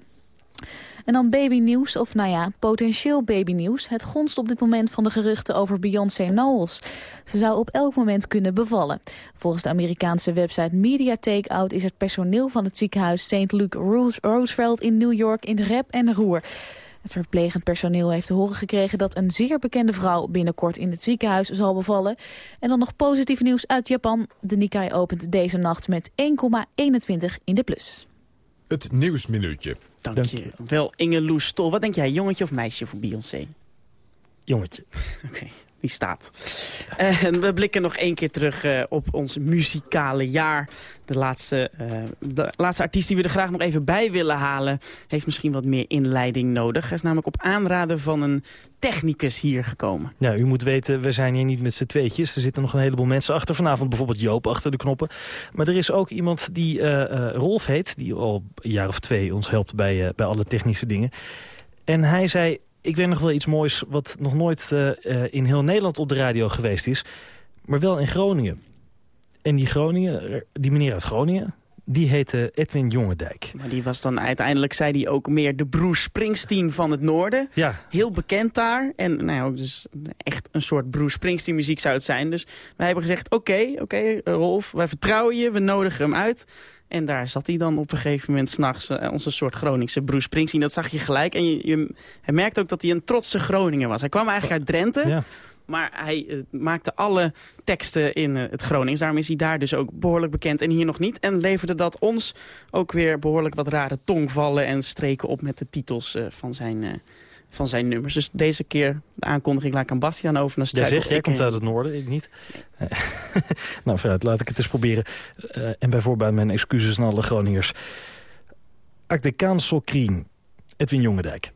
En dan babynieuws, of nou ja, potentieel babynieuws. Het gonst op dit moment van de geruchten over Beyoncé Knowles. Ze zou op elk moment kunnen bevallen. Volgens de Amerikaanse website Media Takeout... is het personeel van het ziekenhuis St. Luke Roosevelt in New York in rep en roer. Het verplegend personeel heeft te horen gekregen dat een zeer bekende vrouw binnenkort in het ziekenhuis zal bevallen. En dan nog positief nieuws uit Japan. De Nikkei opent deze nacht met 1,21 in de plus. Het Nieuwsminuutje. Dank, Dank je. Wel, Inge Loes Stol. Wat denk jij, jongetje of meisje voor Beyoncé? Jongetje. Oké staat. En we blikken nog één keer terug uh, op ons muzikale jaar. De laatste, uh, de laatste artiest die we er graag nog even bij willen halen... heeft misschien wat meer inleiding nodig. Hij is namelijk op aanraden van een technicus hier gekomen. Ja, u moet weten, we zijn hier niet met z'n tweetjes. Er zitten nog een heleboel mensen achter. Vanavond bijvoorbeeld Joop achter de knoppen. Maar er is ook iemand die uh, Rolf heet... die al een jaar of twee ons helpt bij, bij alle technische dingen. En hij zei, ik weet nog wel iets moois wat nog nooit uh, in heel Nederland op de radio geweest is. Maar wel in Groningen. En die Groningen, die meneer uit Groningen, die heette Edwin Jongendijk. Maar die was dan uiteindelijk, zei hij ook meer de Bruce Springsteen van het noorden. Ja. Heel bekend daar. En nou, ook dus echt een soort Bruce Springsteen muziek zou het zijn. Dus wij hebben gezegd, oké, oké Rolf, wij vertrouwen je, we nodigen hem uit. En daar zat hij dan op een gegeven moment s'nachts, uh, onze soort Groningse Bruce Springsteen. Dat zag je gelijk. En je, je, hij merkte ook dat hij een trotse Groninger was. Hij kwam eigenlijk uit Drenthe. Ja. Maar hij uh, maakte alle teksten in uh, het Gronings. Daarom is hij daar dus ook behoorlijk bekend en hier nog niet. En leverde dat ons ook weer behoorlijk wat rare tongvallen en streken op met de titels van zijn van zijn nummers. Dus deze keer de aankondiging laat ik aan Bastiaan over. Dan jij zegt, jij komt uit het noorden, ik niet. nou, vooruit, laat ik het eens proberen. Uh, en bijvoorbeeld mijn excuses aan alle Groningers. Akdekaan Sokrien, Edwin Jongendijk.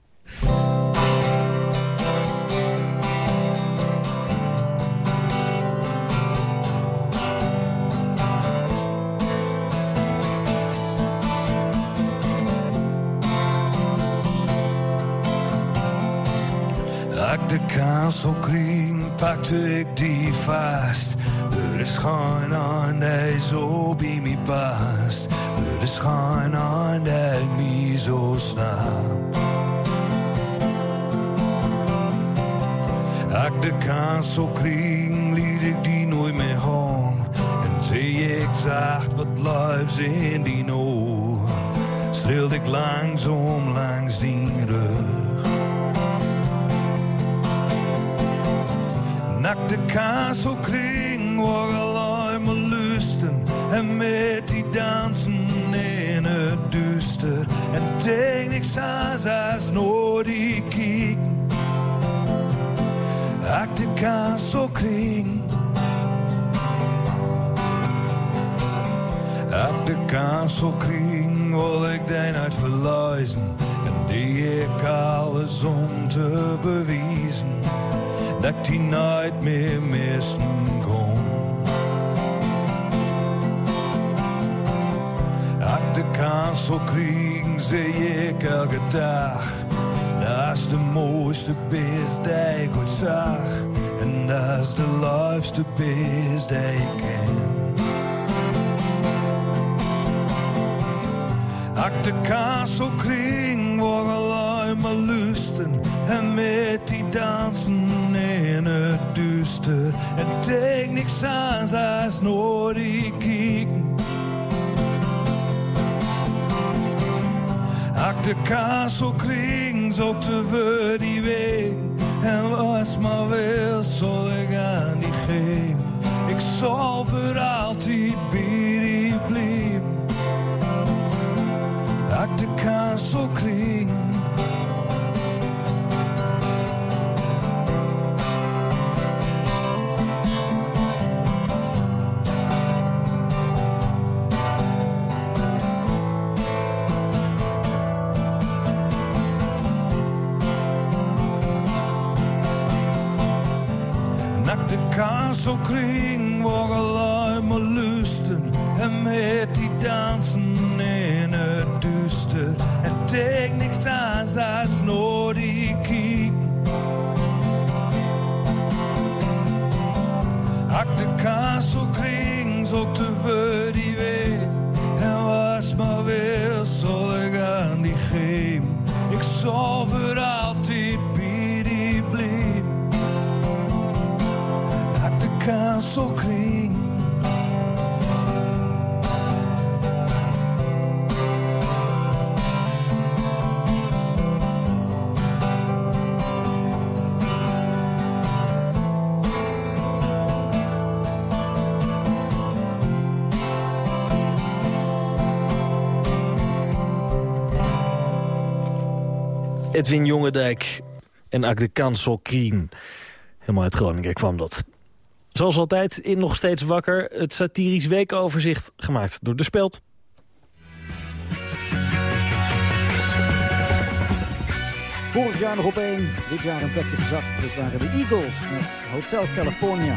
Kanselkring pakte ik die vast. Er is geen aan die zo bij me past. Er is geen aan die me zo snapt. Ak de kanselkring liet ik die nooit meer hong. En zie ik zacht wat liefs in die ogen. Streelde ik langzaam langs die rug. Nackte kanselkring waar alleen maar lusten. En met die dansen in het duister. En tegen niks aan als nooit die kieken. Ak de kanselkring. Ak de kanselkring wil ik den uit verluizen. En die ik alles om te bewijzen dat ik die nooit meer missen kon. Ak de kansel kriegen zie ik elke dag. Dat is de mooiste beest die ik ooit zag. En dat is de liefste beest die ik ken. Ak de kansel kriegen waar alleen maar lusten. En met die dansen duister. En tegen niks aan nooit die kieken. Ak de kansel kriegen zo te ver die weet. En was maar wil, zal ik aan die geven. Ik zal voor altijd bij die blijven. Ak de kansel kriegen. kanselkring vågar jag med lusten. En met die dansen in het duister. En denk niks aan, als nooit die kiek. Ak de kanselkring zoekt voor die weet En was maar weer ik aan die geven Ik zal Edwin Jongendijk en Ak de Kansel Krien. Helemaal uit Groningen kwam dat. Zoals altijd in Nog Steeds Wakker... het satirisch weekoverzicht gemaakt door De Speld. Vorig jaar nog op één, dit jaar een plekje gezakt. Dit waren de Eagles met Hotel California.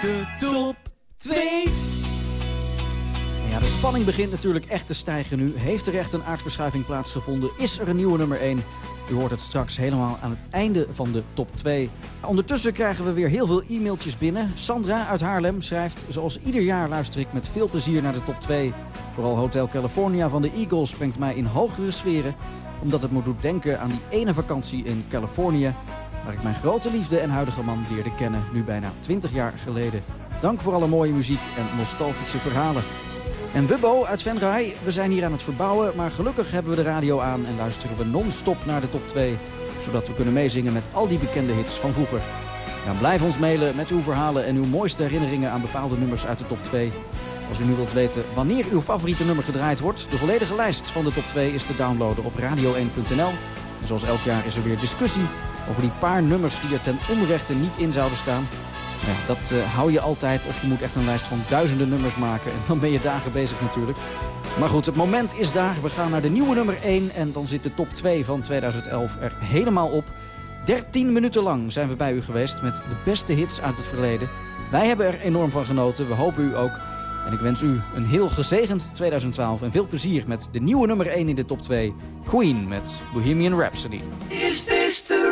De top 2. De spanning begint natuurlijk echt te stijgen nu. Heeft er echt een aardverschuiving plaatsgevonden? Is er een nieuwe nummer 1? U hoort het straks helemaal aan het einde van de top 2. Ondertussen krijgen we weer heel veel e-mailtjes binnen. Sandra uit Haarlem schrijft... Zoals ieder jaar luister ik met veel plezier naar de top 2. Vooral Hotel California van de Eagles brengt mij in hogere sferen... omdat het me doet denken aan die ene vakantie in Californië... waar ik mijn grote liefde en huidige man leerde kennen... nu bijna 20 jaar geleden. Dank voor alle mooie muziek en nostalgische verhalen. En Wubbo uit Venray, we zijn hier aan het verbouwen... maar gelukkig hebben we de radio aan en luisteren we non-stop naar de top 2... zodat we kunnen meezingen met al die bekende hits van vroeger. Ja, blijf ons mailen met uw verhalen en uw mooiste herinneringen aan bepaalde nummers uit de top 2. Als u nu wilt weten wanneer uw favoriete nummer gedraaid wordt... de volledige lijst van de top 2 is te downloaden op radio1.nl. En zoals elk jaar is er weer discussie over die paar nummers die er ten onrechte niet in zouden staan... Ja, dat uh, hou je altijd of je moet echt een lijst van duizenden nummers maken. En dan ben je dagen bezig natuurlijk. Maar goed, het moment is daar. We gaan naar de nieuwe nummer 1 en dan zit de top 2 van 2011 er helemaal op. 13 minuten lang zijn we bij u geweest met de beste hits uit het verleden. Wij hebben er enorm van genoten, we hopen u ook. En ik wens u een heel gezegend 2012 en veel plezier met de nieuwe nummer 1 in de top 2. Queen met Bohemian Rhapsody. Is this the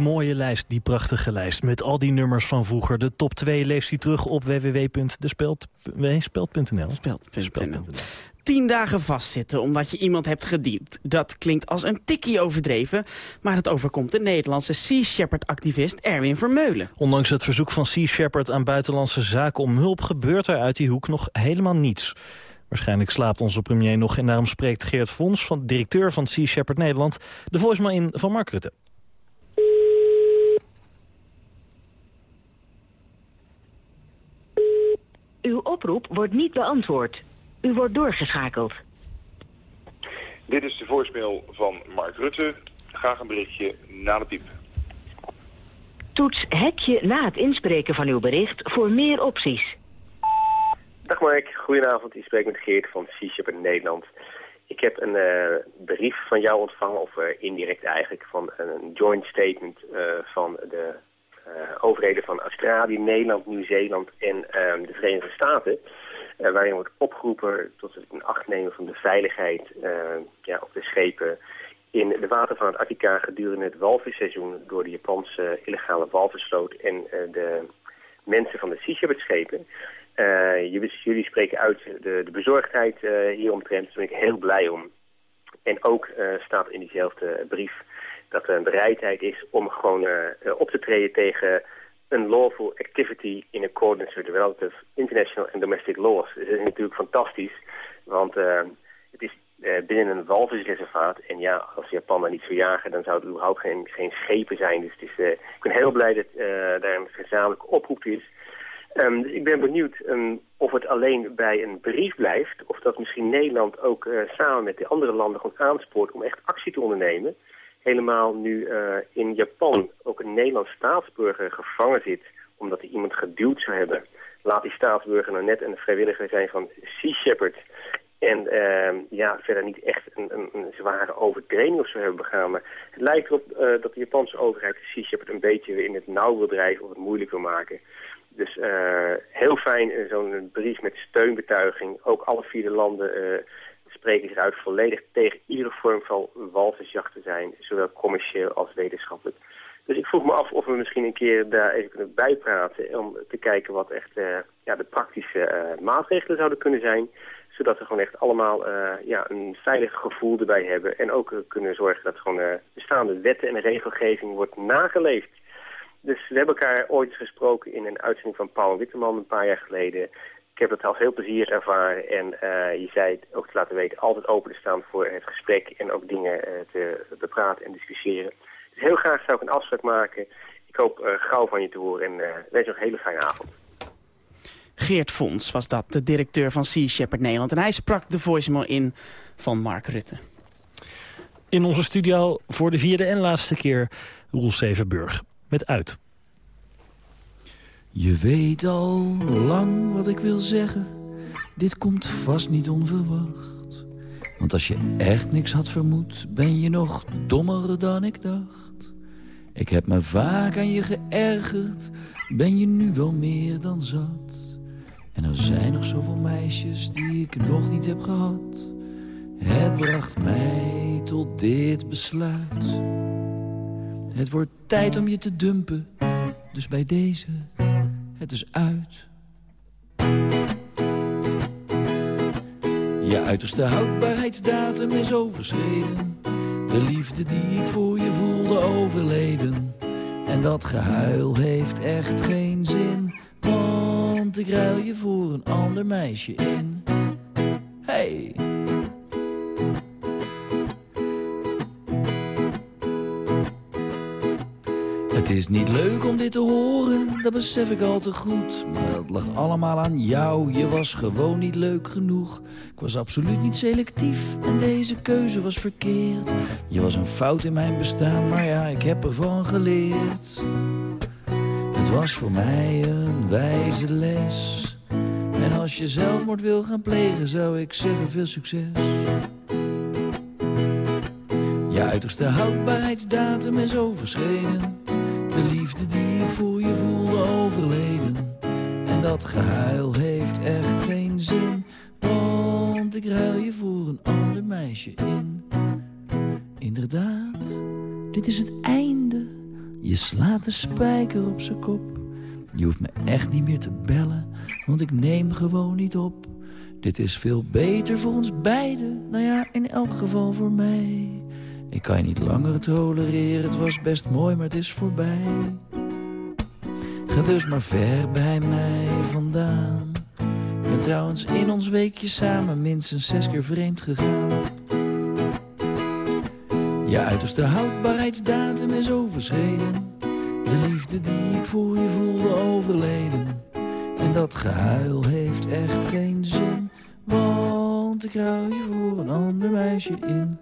Die mooie lijst, die prachtige lijst. Met al die nummers van vroeger. De top 2 leest u terug op www.speld.nl. Speld.nl. Tien dagen vastzitten omdat je iemand hebt gediept. Dat klinkt als een tikkie overdreven, maar het overkomt de Nederlandse Sea Shepherd-activist Erwin Vermeulen. Ondanks het verzoek van Sea Shepherd aan buitenlandse zaken om hulp... gebeurt er uit die hoek nog helemaal niets. Waarschijnlijk slaapt onze premier nog en daarom spreekt Geert Fons... van directeur van Sea Shepherd Nederland, de voicemail in van Mark Rutte. Uw oproep wordt niet beantwoord. U wordt doorgeschakeld. Dit is de voicemail van Mark Rutte. Graag een berichtje na de piep. Toets hekje na het inspreken van uw bericht voor meer opties. Dag Mark, goedenavond. Ik spreek met Geert van C-Shop in Nederland. Ik heb een eh, brief van jou ontvangen, of eh, indirect eigenlijk, van een joint statement eh, van de overheden van Australië, Nederland, Nieuw-Zeeland en ehm, de Verenigde Staten. waarin wordt opgeroepen tot het in acht nemen van de veiligheid ja, op de schepen in de water van Antarctica gedurende het walvisseizoen door de Japanse illegale walvisvloot en de mensen van de Sea Shepherd. Uh, jullie spreken uit de, de bezorgdheid uh, hieromtrent, daar ben ik heel blij om. En ook staat in diezelfde brief dat er een bereidheid is om gewoon op te treden tegen unlawful activity in accordance with the relative international and domestic laws. Dus dat is natuurlijk fantastisch, want uh, het is binnen een walvisreservaat. En ja, als Japan daar niet zou jagen, dan zou het überhaupt geen, geen schepen zijn. Dus het is, ik ben heel blij dat daar een gezamenlijke oproep is. Um, dus ik ben benieuwd um, of het alleen bij een brief blijft... of dat misschien Nederland ook samen met de andere landen gewoon aanspoort om echt actie te ondernemen helemaal nu uh, in Japan ook een Nederlands staatsburger gevangen zit... omdat hij iemand geduwd zou hebben. Laat die staatsburger nou net een vrijwilliger zijn van Sea Shepherd... en uh, ja, verder niet echt een, een, zware overtreding of zo hebben begaan. Maar het lijkt erop uh, dat de Japanse overheid Sea Shepherd een beetje weer in het nauw wil drijven... of het moeilijk wil maken... Dus uh, heel fijn, zo'n brief met steunbetuiging. Ook alle vier de landen spreken zich uit volledig tegen iedere vorm van walvisjacht te zijn, zowel commercieel als wetenschappelijk. Dus ik vroeg me af of we misschien een keer daar even kunnen bijpraten om te kijken wat echt uh, ja, de praktische uh, maatregelen zouden kunnen zijn. Zodat we gewoon echt allemaal uh, ja, een veilig gevoel erbij hebben. En ook kunnen zorgen dat gewoon bestaande wetten en regelgeving wordt nageleefd. Dus we hebben elkaar ooit gesproken in een uitzending van Paul Witteman een paar jaar geleden. Ik heb het als heel plezierig ervaren en uh, je zei het ook te laten weten, altijd open te staan voor het gesprek en ook dingen uh, te bepraten en discussiëren. Dus heel graag zou ik een afspraak maken. Ik hoop uh, gauw van je te horen en wens nog een hele fijne avond. Geert Fons was dat, de directeur van Sea Shepherd Nederland. En hij sprak de voicemail in van Mark Rutte. In onze studio voor de vierde en laatste keer Roel Sevenburg met Uit. Je weet al lang wat ik wil zeggen. Dit komt vast niet onverwacht. Want als je echt niks had vermoed, ben je nog dommer dan ik dacht. Ik heb me vaak aan je geërgerd, ben je nu wel meer dan zat. En er zijn nog zoveel meisjes die ik nog niet heb gehad. Het bracht mij tot dit besluit. Het wordt tijd om je te dumpen, dus bij deze het is uit. Je uiterste houdbaarheidsdatum is overschreden. De liefde die ik voor je voelde overleden. En dat gehuil heeft echt geen zin. Want ik ruil je voor een ander meisje in. Hey! Is niet leuk om dit te horen, dat besef ik al te goed. Maar het lag allemaal aan jou, je was gewoon niet leuk genoeg. Ik was absoluut niet selectief en deze keuze was verkeerd. Je was een fout in mijn bestaan, maar ja, ik heb ervan geleerd. Het was voor mij een wijze les. En als je zelfmoord wil gaan plegen, zou ik zeggen veel succes. Je uiterste houdbaarheidsdatum is overschreden. De liefde die ik voor je voelde overleden. En dat gehuil heeft echt geen zin. Want ik ruil je voor een ander meisje in. Inderdaad, dit is het einde. Je slaat de spijker op zijn kop. Je hoeft me echt niet meer te bellen, want ik neem gewoon niet op. Dit is veel beter voor ons beiden. Nou ja, in elk geval voor mij. Ik kan je niet langer tolereren, het was best mooi, maar het is voorbij. Ga dus maar ver bij mij vandaan. Ik trouwens in ons weekje samen minstens zes keer vreemd gegaan. Je uiterste houdbaarheidsdatum is overschreden. De liefde die ik voor je voelde overleden. En dat gehuil heeft echt geen zin. Want ik ruil je voor een ander meisje in.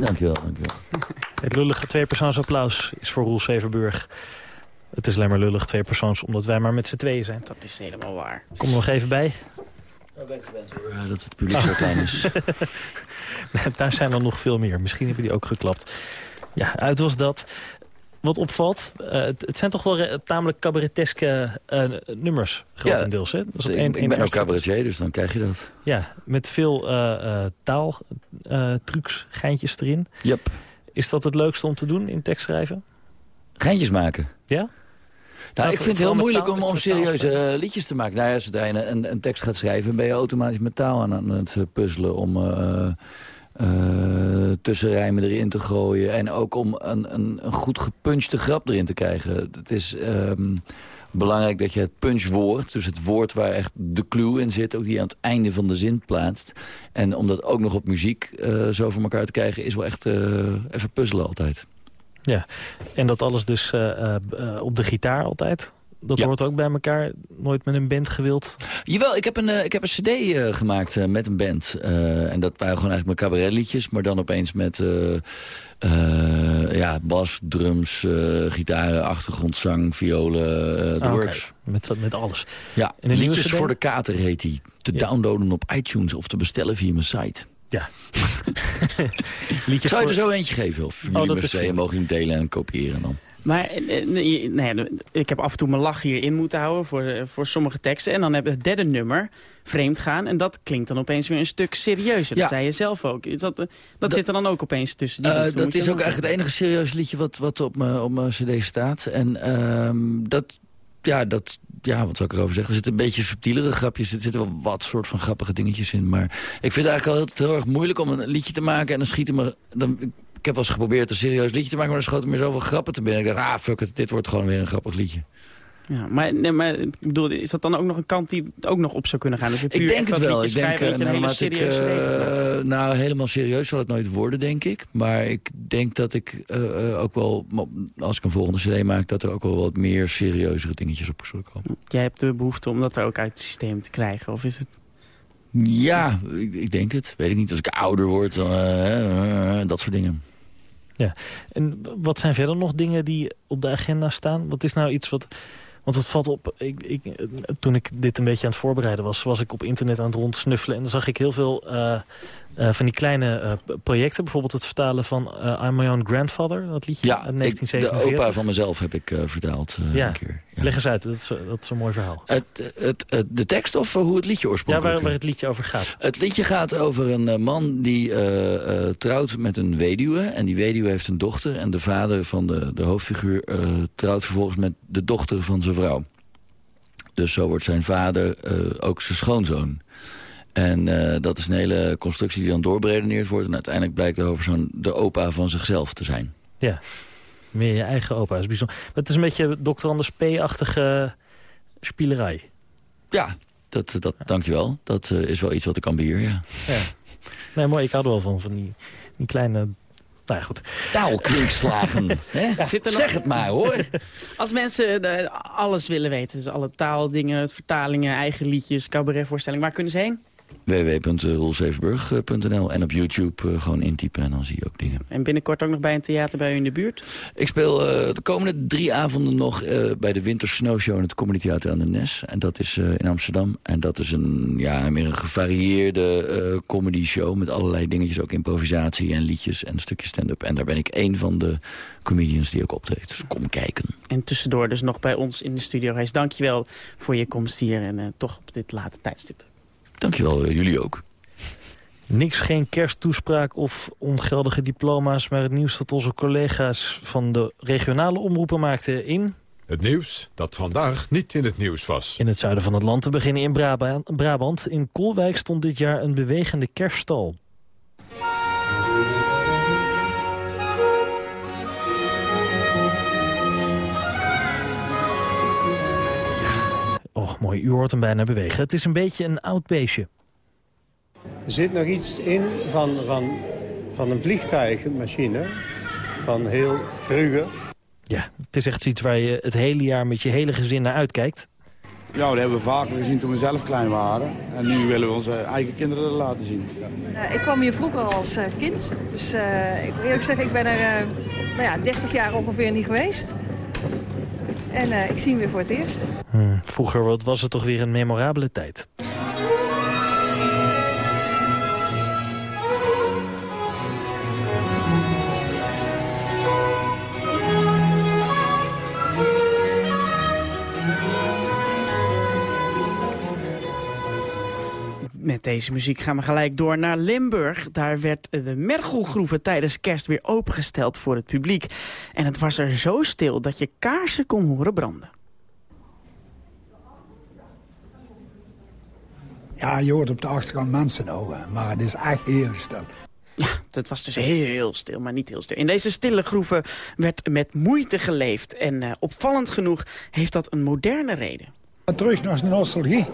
Dankjewel, dankjewel. Het lullige tweepersoonsapplaus is voor Roel Severburg. Het is alleen maar lullig tweepersoons omdat wij maar met z'n tweeën zijn. Dat is helemaal waar. Kom er nog even bij. Nou ben ik gewend hoor, dat het publiek zo klein is. Daar zijn er nog veel meer. Misschien hebben die ook geklapt. Ja, uit was dat. Wat opvalt, eh, het, het zijn toch wel tamelijk cabareteske eh, nummers, grotendeels. hè? Ik, een- ik een ben ook cabaretier, dus dan krijg je dat. Ja, met veel eh, eh, taal, eh, trucs, geintjes erin. Yep. Is dat het leukste om te doen in tekstschrijven? Geintjes maken. Ja? Nou, Ja, ik vind het heel moeilijk taal, om, om serieuze liedjes te maken. Nou ja, zodra je een, een tekst gaat schrijven... ben je automatisch met taal aan, aan het puzzelen... om tussenrijmen erin te gooien. En ook om een, een, een goed gepunchte grap erin te krijgen. Het is ehm, belangrijk dat je het punchwoord... dus het woord waar echt de clue in zit... ook die aan het einde van de zin plaatst. En om dat ook nog op muziek eh, zo voor elkaar te krijgen... is wel echt eh, even puzzelen altijd. Ja, en dat alles dus eh, eh, eh, op de gitaar altijd? Dat Ja. hoort ook bij elkaar? Nooit met een band gewild? Jawel, ik heb een, eh, ik heb een cd eh, gemaakt eh, met een band. En dat waren gewoon eigenlijk mijn cabaretliedjes. Maar dan opeens met ja, bas, drums, gitaren, achtergrondzang, violen, Ah, works. Met, met alles. Ja, En liedjes voor de kater heet die. Te downloaden op iTunes of te bestellen via mijn site. Ja. Zou je voor- er zo eentje geven? Of jullie Oh, dat met is goed. mogen jullie delen en kopiëren dan? Maar eh, nee, nee, ik heb af en toe mijn lach hierin moeten houden voor, eh, voor sommige teksten. En dan heb je het derde nummer, vreemd gaan. En dat klinkt dan opeens weer een stuk serieuzer. Ja. Dat zei je zelf ook. Is dat, eh, dat, zit er dan ook opeens tussen? Die Eh, liefde? dat is ook eigenlijk het enige serieuze liedje wat, wat op mijn op mijn cd staat. En ehm, dat, ja, dat, ja, wat zou ik erover zeggen? Er zitten een beetje subtielere grapjes. Er zitten wel wat soort van grappige dingetjes in. Maar ik vind het eigenlijk altijd heel erg moeilijk om een liedje te maken. En dan schieten me... Dan, ik heb wel eens geprobeerd een serieus liedje te maken... maar dan schoten me zoveel grappen te binnen. Ik dacht, ah, fuck it, dit wordt gewoon weer een grappig liedje. Ja, maar, nee, maar ik bedoel, is dat dan ook nog een kant die ook nog op zou kunnen gaan? Dus je puur Ik denk echt het dat wel. Ik denk, eh, een hele ik, eh, nou, helemaal serieus zal het nooit worden, denk ik. Maar ik denk dat ik eh, eh, ook wel, als ik een volgende cd maak... dat er ook wel wat meer serieuzere dingetjes op zullen komen. Jij hebt de behoefte om dat er ook uit het systeem te krijgen, of is het... Ja, ik, ik denk het. Weet ik niet. Als ik ouder word, dan, eh, eh, dat soort dingen. Ja. En wat zijn verder nog dingen die op de agenda staan? Wat is nou iets wat... Want het valt op, ik, ik, toen ik dit een beetje aan het voorbereiden was... was ik op internet aan het rondsnuffelen. En dan zag ik heel veel eh, eh, van die kleine eh, projecten. Bijvoorbeeld het vertalen van eh, I'm My Own Grandfather. Dat liedje Ja, uit ik, de 1947. opa van mezelf heb ik vertaald ja. een keer. Leg eens uit, dat is, dat is een mooi verhaal. Het, het, het, de tekst of hoe het liedje Ja, oorspronkelijk waar, waar het liedje over gaat. Het liedje gaat over een man die trouwt met een weduwe. En die weduwe heeft een dochter. En de vader van de, de hoofdfiguur trouwt vervolgens met de dochter van zijn vrouw. Dus zo wordt zijn vader ook zijn schoonzoon. En eh, dat is een hele constructie die dan doorberedeneerd wordt. En uiteindelijk blijkt de hoofdpersoon de opa van zichzelf te zijn. Ja, meer je eigen opa is bijzonder. Maar het is een beetje Dr. Anders P-achtige spielerij. Ja, dat, dat, dankjewel. Dat eh, is wel iets wat ik kan beheer, ja. Ja. Nee, mooi, ik hou er wel van, van die, die kleine... Nou ja, goed. Taalkwinkslagen. nog- Zeg het maar, hoor. Als mensen eh, alles willen weten, dus alle taaldingen, vertalingen, eigen liedjes, cabaretvoorstellingen, waar kunnen ze heen? www.roelzevenburg.nl En op YouTube eh, gewoon intypen en dan zie je ook dingen. En binnenkort ook nog bij een theater bij u in de buurt? Ik speel eh, de komende drie avonden nog eh, bij de Winter Snow Show in het Comedy Theater aan de Nes. En dat is in Amsterdam. En dat is een, ja, meer een gevarieerde comedy show met allerlei dingetjes. Ook improvisatie en liedjes en een stukje stand-up. En daar ben ik één van de comedians die ook optreedt. Dus kom kijken. En tussendoor dus nog bij ons in de studio. Reis, dankjewel voor je komst hier en toch op dit late tijdstip. Dankjewel, eh, jullie ook. Niks, geen kersttoespraak of ongeldige diploma's... maar het nieuws dat onze collega's van de regionale omroepen maakten in... Het nieuws dat vandaag niet in het nieuws was. In het zuiden van het land te beginnen in Braba- Brabant. In Kolwijk stond dit jaar een bewegende kerststal. Mooi. U hoort hem bijna bewegen. Het is een beetje een oud beestje. Er zit nog iets in van, van, van een vliegtuigmachine. Van heel vroeger. Ja, het is echt iets waar je het hele jaar met je hele gezin naar uitkijkt. Ja, dat hebben we vaker gezien toen we zelf klein waren. En nu willen we onze eigen kinderen dat laten zien. Eh, ik kwam hier vroeger als eh, kind. Dus eh, ik moet eerlijk zeggen, ik ben er eh, nou ja, 30 jaar ongeveer niet geweest. En eh, ik zie hem weer voor het eerst. Hmm, vroeger was het toch weer een memorabele tijd. Met deze muziek gaan we gelijk door naar Limburg. Daar werd de Mergelgroeve tijdens kerst weer opengesteld voor het publiek. En het was er zo stil dat je kaarsen kon horen branden. Ja, je hoort op de achterkant mensen houden, maar het is echt heel stil. Het was dus heel stil, maar niet heel stil. In deze stille groeven werd met moeite geleefd. En eh, opvallend genoeg heeft dat een moderne reden. Terug naar nostalgie.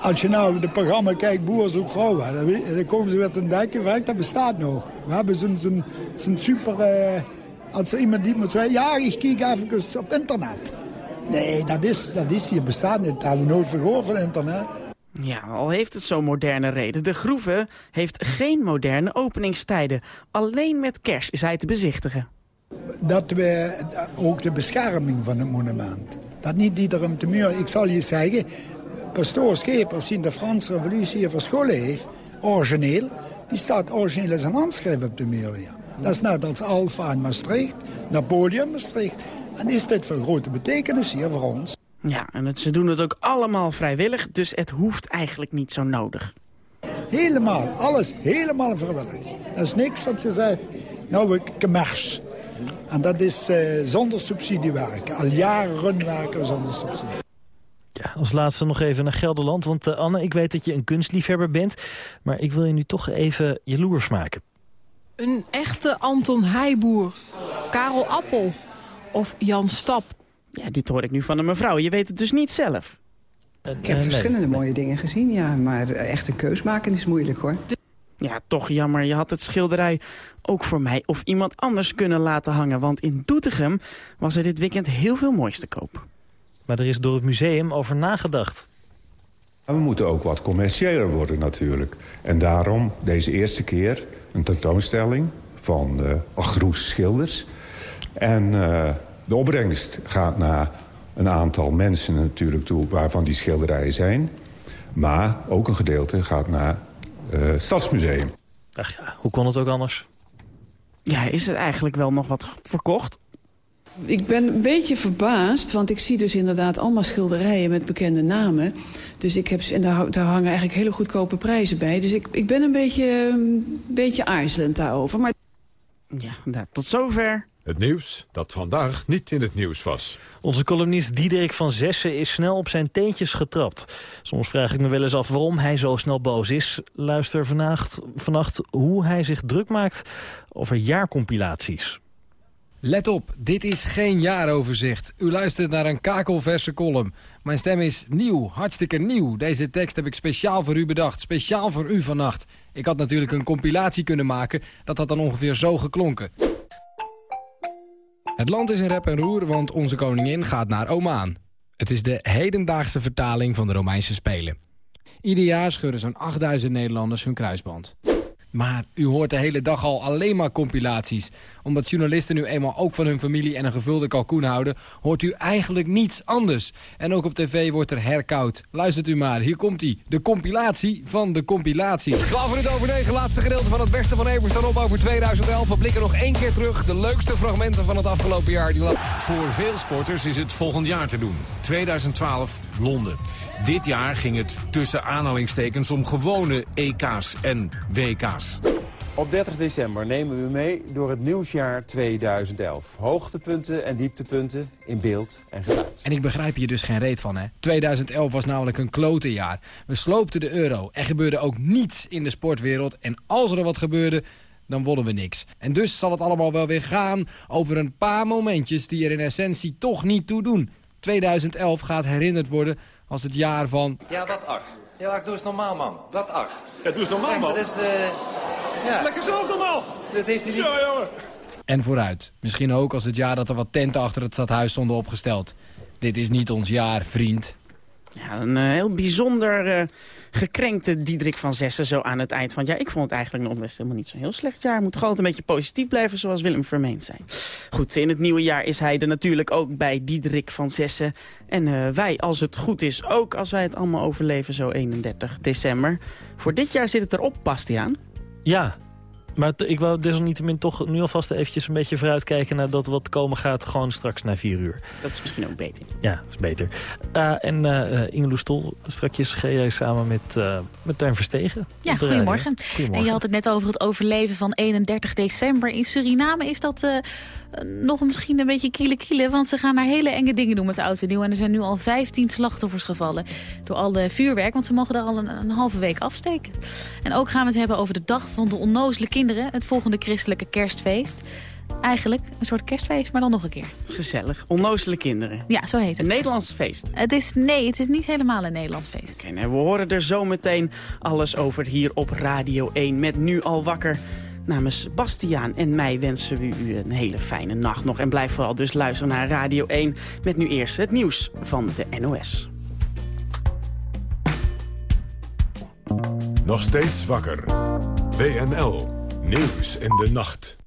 Als je nou de programma kijkt, Boer zoekt vrouwen, dan, komen ze weer te denken, werk, dat bestaat nog. We hebben zo'n zo'n super... eh, als er iemand die moet zeggen, ja, ik kijk even op internet. Nee, dat is, dat is hier, bestaat niet. Dat hebben we nooit van gehoord van internet. Ja, al heeft het zo'n moderne reden. De groeve heeft geen moderne openingstijden. Alleen met kerst is hij te bezichtigen. dat we eh, ook de bescherming van het monument. Dat niet iedereen te muur... Ik zal je zeggen, pastoor Schepers die de Franse revolutie verscholen heeft, origineel, die staat origineel als een handschrift op de muur hier. Dat is net als Alfa in Maastricht, Napoleon Maastricht. En is dit van grote betekenis hier voor ons. Ja, en het, ze doen het ook allemaal vrijwillig, dus het hoeft eigenlijk niet zo nodig. Helemaal, alles helemaal vrijwillig. Dat is niks wat je zegt, nou ik commerce. En dat is eh, zonder subsidie werken. Al jaren werken we zonder subsidie. Ja, als laatste nog even naar Gelderland. Want eh, Anne, ik weet dat je een kunstliefhebber bent. Maar ik wil je nu toch even jaloers maken. Een echte Anton Heijboer, Karel Appel of Jan Stap. Ja, dit hoor ik nu van een mevrouw. Je weet het dus niet zelf. Ik heb verschillende mooie dingen gezien, ja. Maar echt een keus maken is moeilijk, hoor. Ja, toch jammer. Je had het schilderij ook voor mij of iemand anders kunnen laten hangen. Want in Doetinchem was er dit weekend heel veel moois te koop. Maar er is door het museum over nagedacht. Maar we moeten ook wat commerciëler worden natuurlijk. En daarom deze eerste keer een tentoonstelling van eh acht Roes schilders. En eh, de opbrengst gaat naar een aantal mensen natuurlijk toe... waarvan die schilderijen zijn. Maar ook een gedeelte gaat naar eh, het Stadsmuseum. Ach ja, hoe kon het ook anders? Ja, is er eigenlijk wel nog wat verkocht? Ik ben een beetje verbaasd, want ik zie dus inderdaad allemaal schilderijen met bekende namen. Dus ik heb, en daar, daar hangen eigenlijk hele goedkope prijzen bij. Dus ik, ik ben een beetje, een beetje aarzelend daarover. Maar... Ja, nou, tot zover. Het nieuws dat vandaag niet in het nieuws was. Onze columnist Diederik van Zessen is snel op zijn teentjes getrapt. Soms vraag ik me wel eens af waarom hij zo snel boos is. Luister vannacht, vannacht hoe hij zich druk maakt over jaarcompilaties. Let op, dit is geen jaaroverzicht. U luistert naar een kakelverse column. Mijn stem is nieuw, hartstikke nieuw. Deze tekst heb ik speciaal voor u bedacht, speciaal voor u vannacht. Ik had natuurlijk een compilatie kunnen maken, dat had dan ongeveer zo geklonken. Het land is in rep en roer, want onze koningin gaat naar Omaan. Het is de hedendaagse vertaling van de Romeinse Spelen. Ieder jaar scheuren zo'n 8000 Nederlanders hun kruisband. Maar u hoort de hele dag al alleen maar compilaties. Omdat journalisten nu eenmaal ook van hun familie en een gevulde kalkoen houden... hoort u eigenlijk niets anders. En ook op tv wordt er herkoud. Luistert u maar, hier komt hij. De compilatie van de compilatie. 12 minuten over 9, laatste gedeelte van het beste van Evers staan op over 2011. We blikken nog één keer terug. De leukste fragmenten van het afgelopen jaar. Die laat... Voor veel sporters is het volgend jaar te doen. 2012 Londen. Dit jaar ging het tussen aanhalingstekens om gewone EK's en WK's. Op 30 december nemen we u mee door het nieuwsjaar 2011. Hoogtepunten en dieptepunten in beeld en geluid. En ik begrijp hier dus geen reet van, hè. 2011 was namelijk een klote jaar. We sloopten de euro. Er gebeurde ook niets in de sportwereld. En als er wat gebeurde, dan wonnen we niks. En dus zal het allemaal wel weer gaan over een paar momentjes... die er in essentie toch niet toe doen. 2011 gaat herinnerd worden als het jaar van... Ja, wat ach. Ja, ach, doe eens normaal, man. Wat ach. Ja, doe eens normaal, Kijk, man. Dat is de... Ja. Lekker zelf normaal. Dat heeft hij niet... Zo, jongen. En vooruit. Misschien ook als het jaar dat er wat tenten achter het stadhuis stonden opgesteld. Dit is niet ons jaar, vriend. Ja, een eh, heel bijzonder eh, gekrenkte Diederik van Zessen zo aan het eind van... ja, ik vond het eigenlijk nog best helemaal niet zo'n heel slecht jaar. Moet altijd een beetje positief blijven zoals Willem Vermeend zijn. Goed, in het nieuwe jaar is hij er natuurlijk ook bij Diederik van Zessen. En eh, wij, als het goed is, ook als wij het allemaal overleven zo 31 december. Voor dit jaar zit het erop, Bastiaan. Ja, Maar ik wil desalniettemin toch nu alvast eventjes een beetje vooruitkijken... naar dat wat komen gaat gewoon straks na vier uur. Dat is misschien ook beter. Ja, dat is beter. Uh, en uh, Inge Stol, strakjes ga jij samen met, uh, met Tuin Verstegen. Ja, goedemorgen. goedemorgen. En je had het net over het overleven van 31 december. In Suriname is dat nog misschien een beetje kiele kiele. Want ze gaan naar hele enge dingen doen met de auto nieuw. En er zijn nu al 15 slachtoffers gevallen door al de vuurwerk. Want ze mogen daar al een, een, halve week afsteken. En ook gaan we het hebben over de dag van de onnozele kinderen. Het volgende christelijke kerstfeest. Eigenlijk een soort kerstfeest, maar dan nog een keer. Gezellig. Onnozele kinderen. Ja, zo heet het. Een Nederlands feest. Het is, nee, het is niet helemaal een Nederlands feest. Oké, we horen er zo meteen alles over hier op Radio 1 met Nu Al Wakker. Namens Bastiaan en mij wensen we u een hele fijne nacht nog. En blijf vooral dus luisteren naar Radio 1 met nu eerst het nieuws van de NOS. Nog steeds wakker. WNL. Nieuws in de nacht.